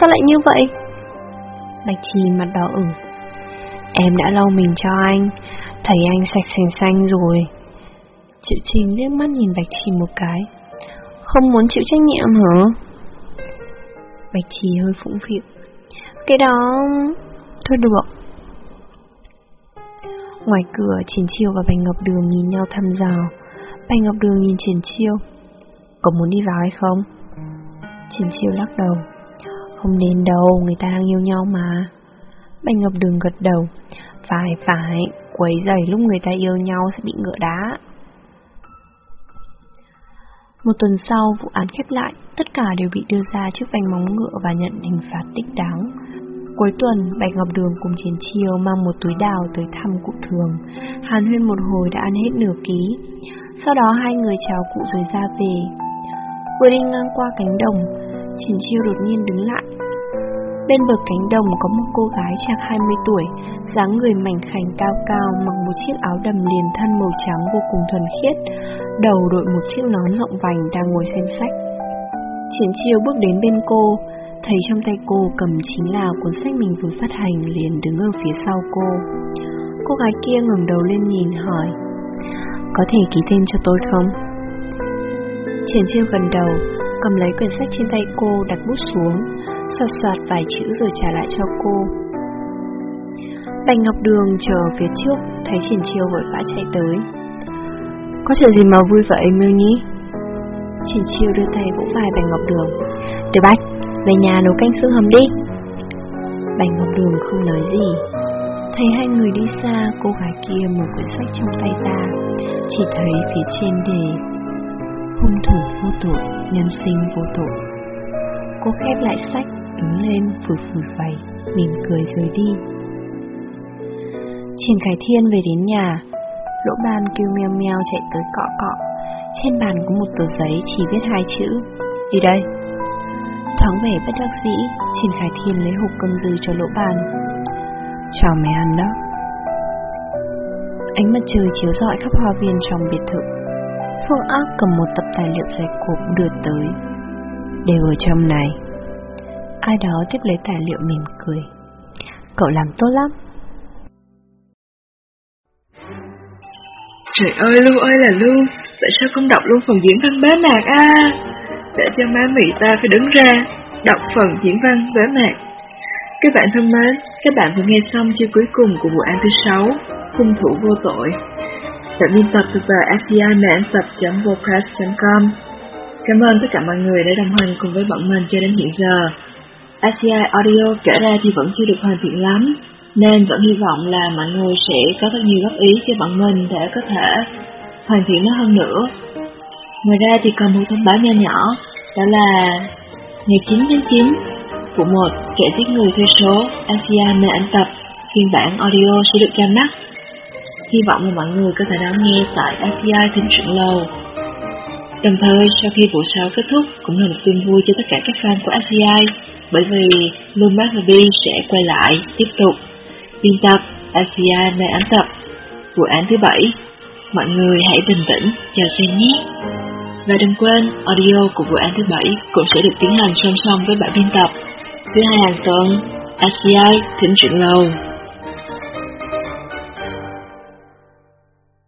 Sao lại như vậy? Bạch Trì mặt đỏ ửng. Em đã lau mình cho anh, thấy anh sạch sành xanh rồi. Triệu Trình liếc mắt nhìn Bạch Trì một cái. Không muốn chịu trách nhiệm hả? Bạch Trì hơi phụng phịu. Cái đó... Thôi được. Ngoài cửa, Triển Chiêu và Bạch Ngọc Đường nhìn nhau thăm dò. Bạch Ngọc Đường nhìn Triển Chiêu. Có muốn đi vào hay không? Triển Chiêu lắc đầu. Không nên đâu, người ta đang yêu nhau mà. Bạch Ngọc Đường gật đầu. Phải, phải, quấy giày lúc người ta yêu nhau sẽ bị ngựa đá. Một tuần sau, vụ án khép lại, tất cả đều bị đưa ra trước vành móng ngựa và nhận hình phạt thích đáng. Cuối tuần, Bạch Ngọc Đường cùng Chiến Chiêu mang một túi đào tới thăm cụ thường. Hàn huyên một hồi đã ăn hết nửa ký. Sau đó hai người chào cụ rồi ra về. Vừa đi ngang qua cánh đồng, Chiến Chiêu đột nhiên đứng lại. Bên bờ cánh đồng có một cô gái chạc 20 tuổi, dáng người mảnh khảnh cao cao, mặc một chiếc áo đầm liền thân màu trắng vô cùng thuần khiết, đầu đội một chiếc nón rộng vành đang ngồi xem sách. Triển chiêu bước đến bên cô, thấy trong tay cô cầm chính là cuốn sách mình vừa phát hành liền đứng ở phía sau cô. Cô gái kia ngẩng đầu lên nhìn hỏi, có thể ký tên cho tôi không? Triển chiêu gần đầu, cầm lấy quyển sách trên tay cô đặt bút xuống, soạt soạt vài chữ rồi trả lại cho cô. Bạch Ngọc Đường chờ phía trước, thấy Triển Chiêu vội vã chạy tới. Có chuyện gì mà vui vậy Miêu nhỉ? Triển Chiêu đưa tay vỗ vai Bạch Ngọc Đường. Từ Bạch, về nhà nấu canh xương hầm đi. Bành Ngọc Đường không nói gì. Thấy hai người đi xa, cô gái kia mở quyển sách trong tay ta, chỉ thấy phía trên đề hung thủ vô tội, nhân sinh vô tội. Cô khép lại sách, đứng lên, phủi phủi vầy, mỉm cười rời đi. Triển Khải Thiên về đến nhà, lỗ ban kêu meo meo chạy tới cọ cọ. Trên bàn có một tờ giấy chỉ viết hai chữ, đi đây. Thoáng vẻ bất đắc dĩ, Triển Khải Thiên lấy hộp cơm dư cho lỗ ban. Cho mày ăn đó. Ánh mặt trời chiếu rọi khắp hoa viên trong biệt thự. Phương ác cầm một tập tài liệu dày cộp đưa tới. Đều ở trong này. Ai đó tiếp lấy tài liệu mỉm cười. Cậu làm tốt lắm. Trời ơi Lưu ơi là Lưu, tại sao không đọc luôn phần diễn văn bế mạc à? Để cho má mị ta phải đứng ra, đọc phần diễn văn bế mạc. Các bạn thân mến, các bạn vừa nghe xong chương cuối cùng của vụ án thứ 6, hung thủ vô tội. Bản biên tập từ tờ sci-mãn-tập.wordpress.com Cảm ơn tất cả mọi người đã đồng hành cùng với bọn mình cho đến hiện giờ. ACI Audio kể ra thì vẫn chưa được hoàn thiện lắm, nên vẫn hy vọng là mọi người sẽ có rất nhiều góp ý cho bọn mình để có thể hoàn thiện nó hơn nữa. Ngoài ra thì còn một thông báo nho nhỏ, đó là ngày 9 tháng 9, Vụ 1. Kẻ giết người thuê số ASEAN nơi ảnh tập. Phiên bản audio sẽ được ra mắt. Hy vọng là mọi người có thể đón nghe tại Asia Thính Truyện Lầu Đồng thời, sau khi vụ 6 kết thúc cũng là một tin vui cho tất cả các fan của ACI bởi vì Lumas và Bi sẽ quay lại, tiếp tục biên tập ACI nơi ảnh tập vụ án thứ bảy. Mọi người hãy bình tĩnh, chờ xem nhé. Và đừng quên, audio của vụ án thứ bảy cũng sẽ được tiến hành song song với bản biên tập. Thứ hai hàng tuần, ACI Thính Truyện Lầu.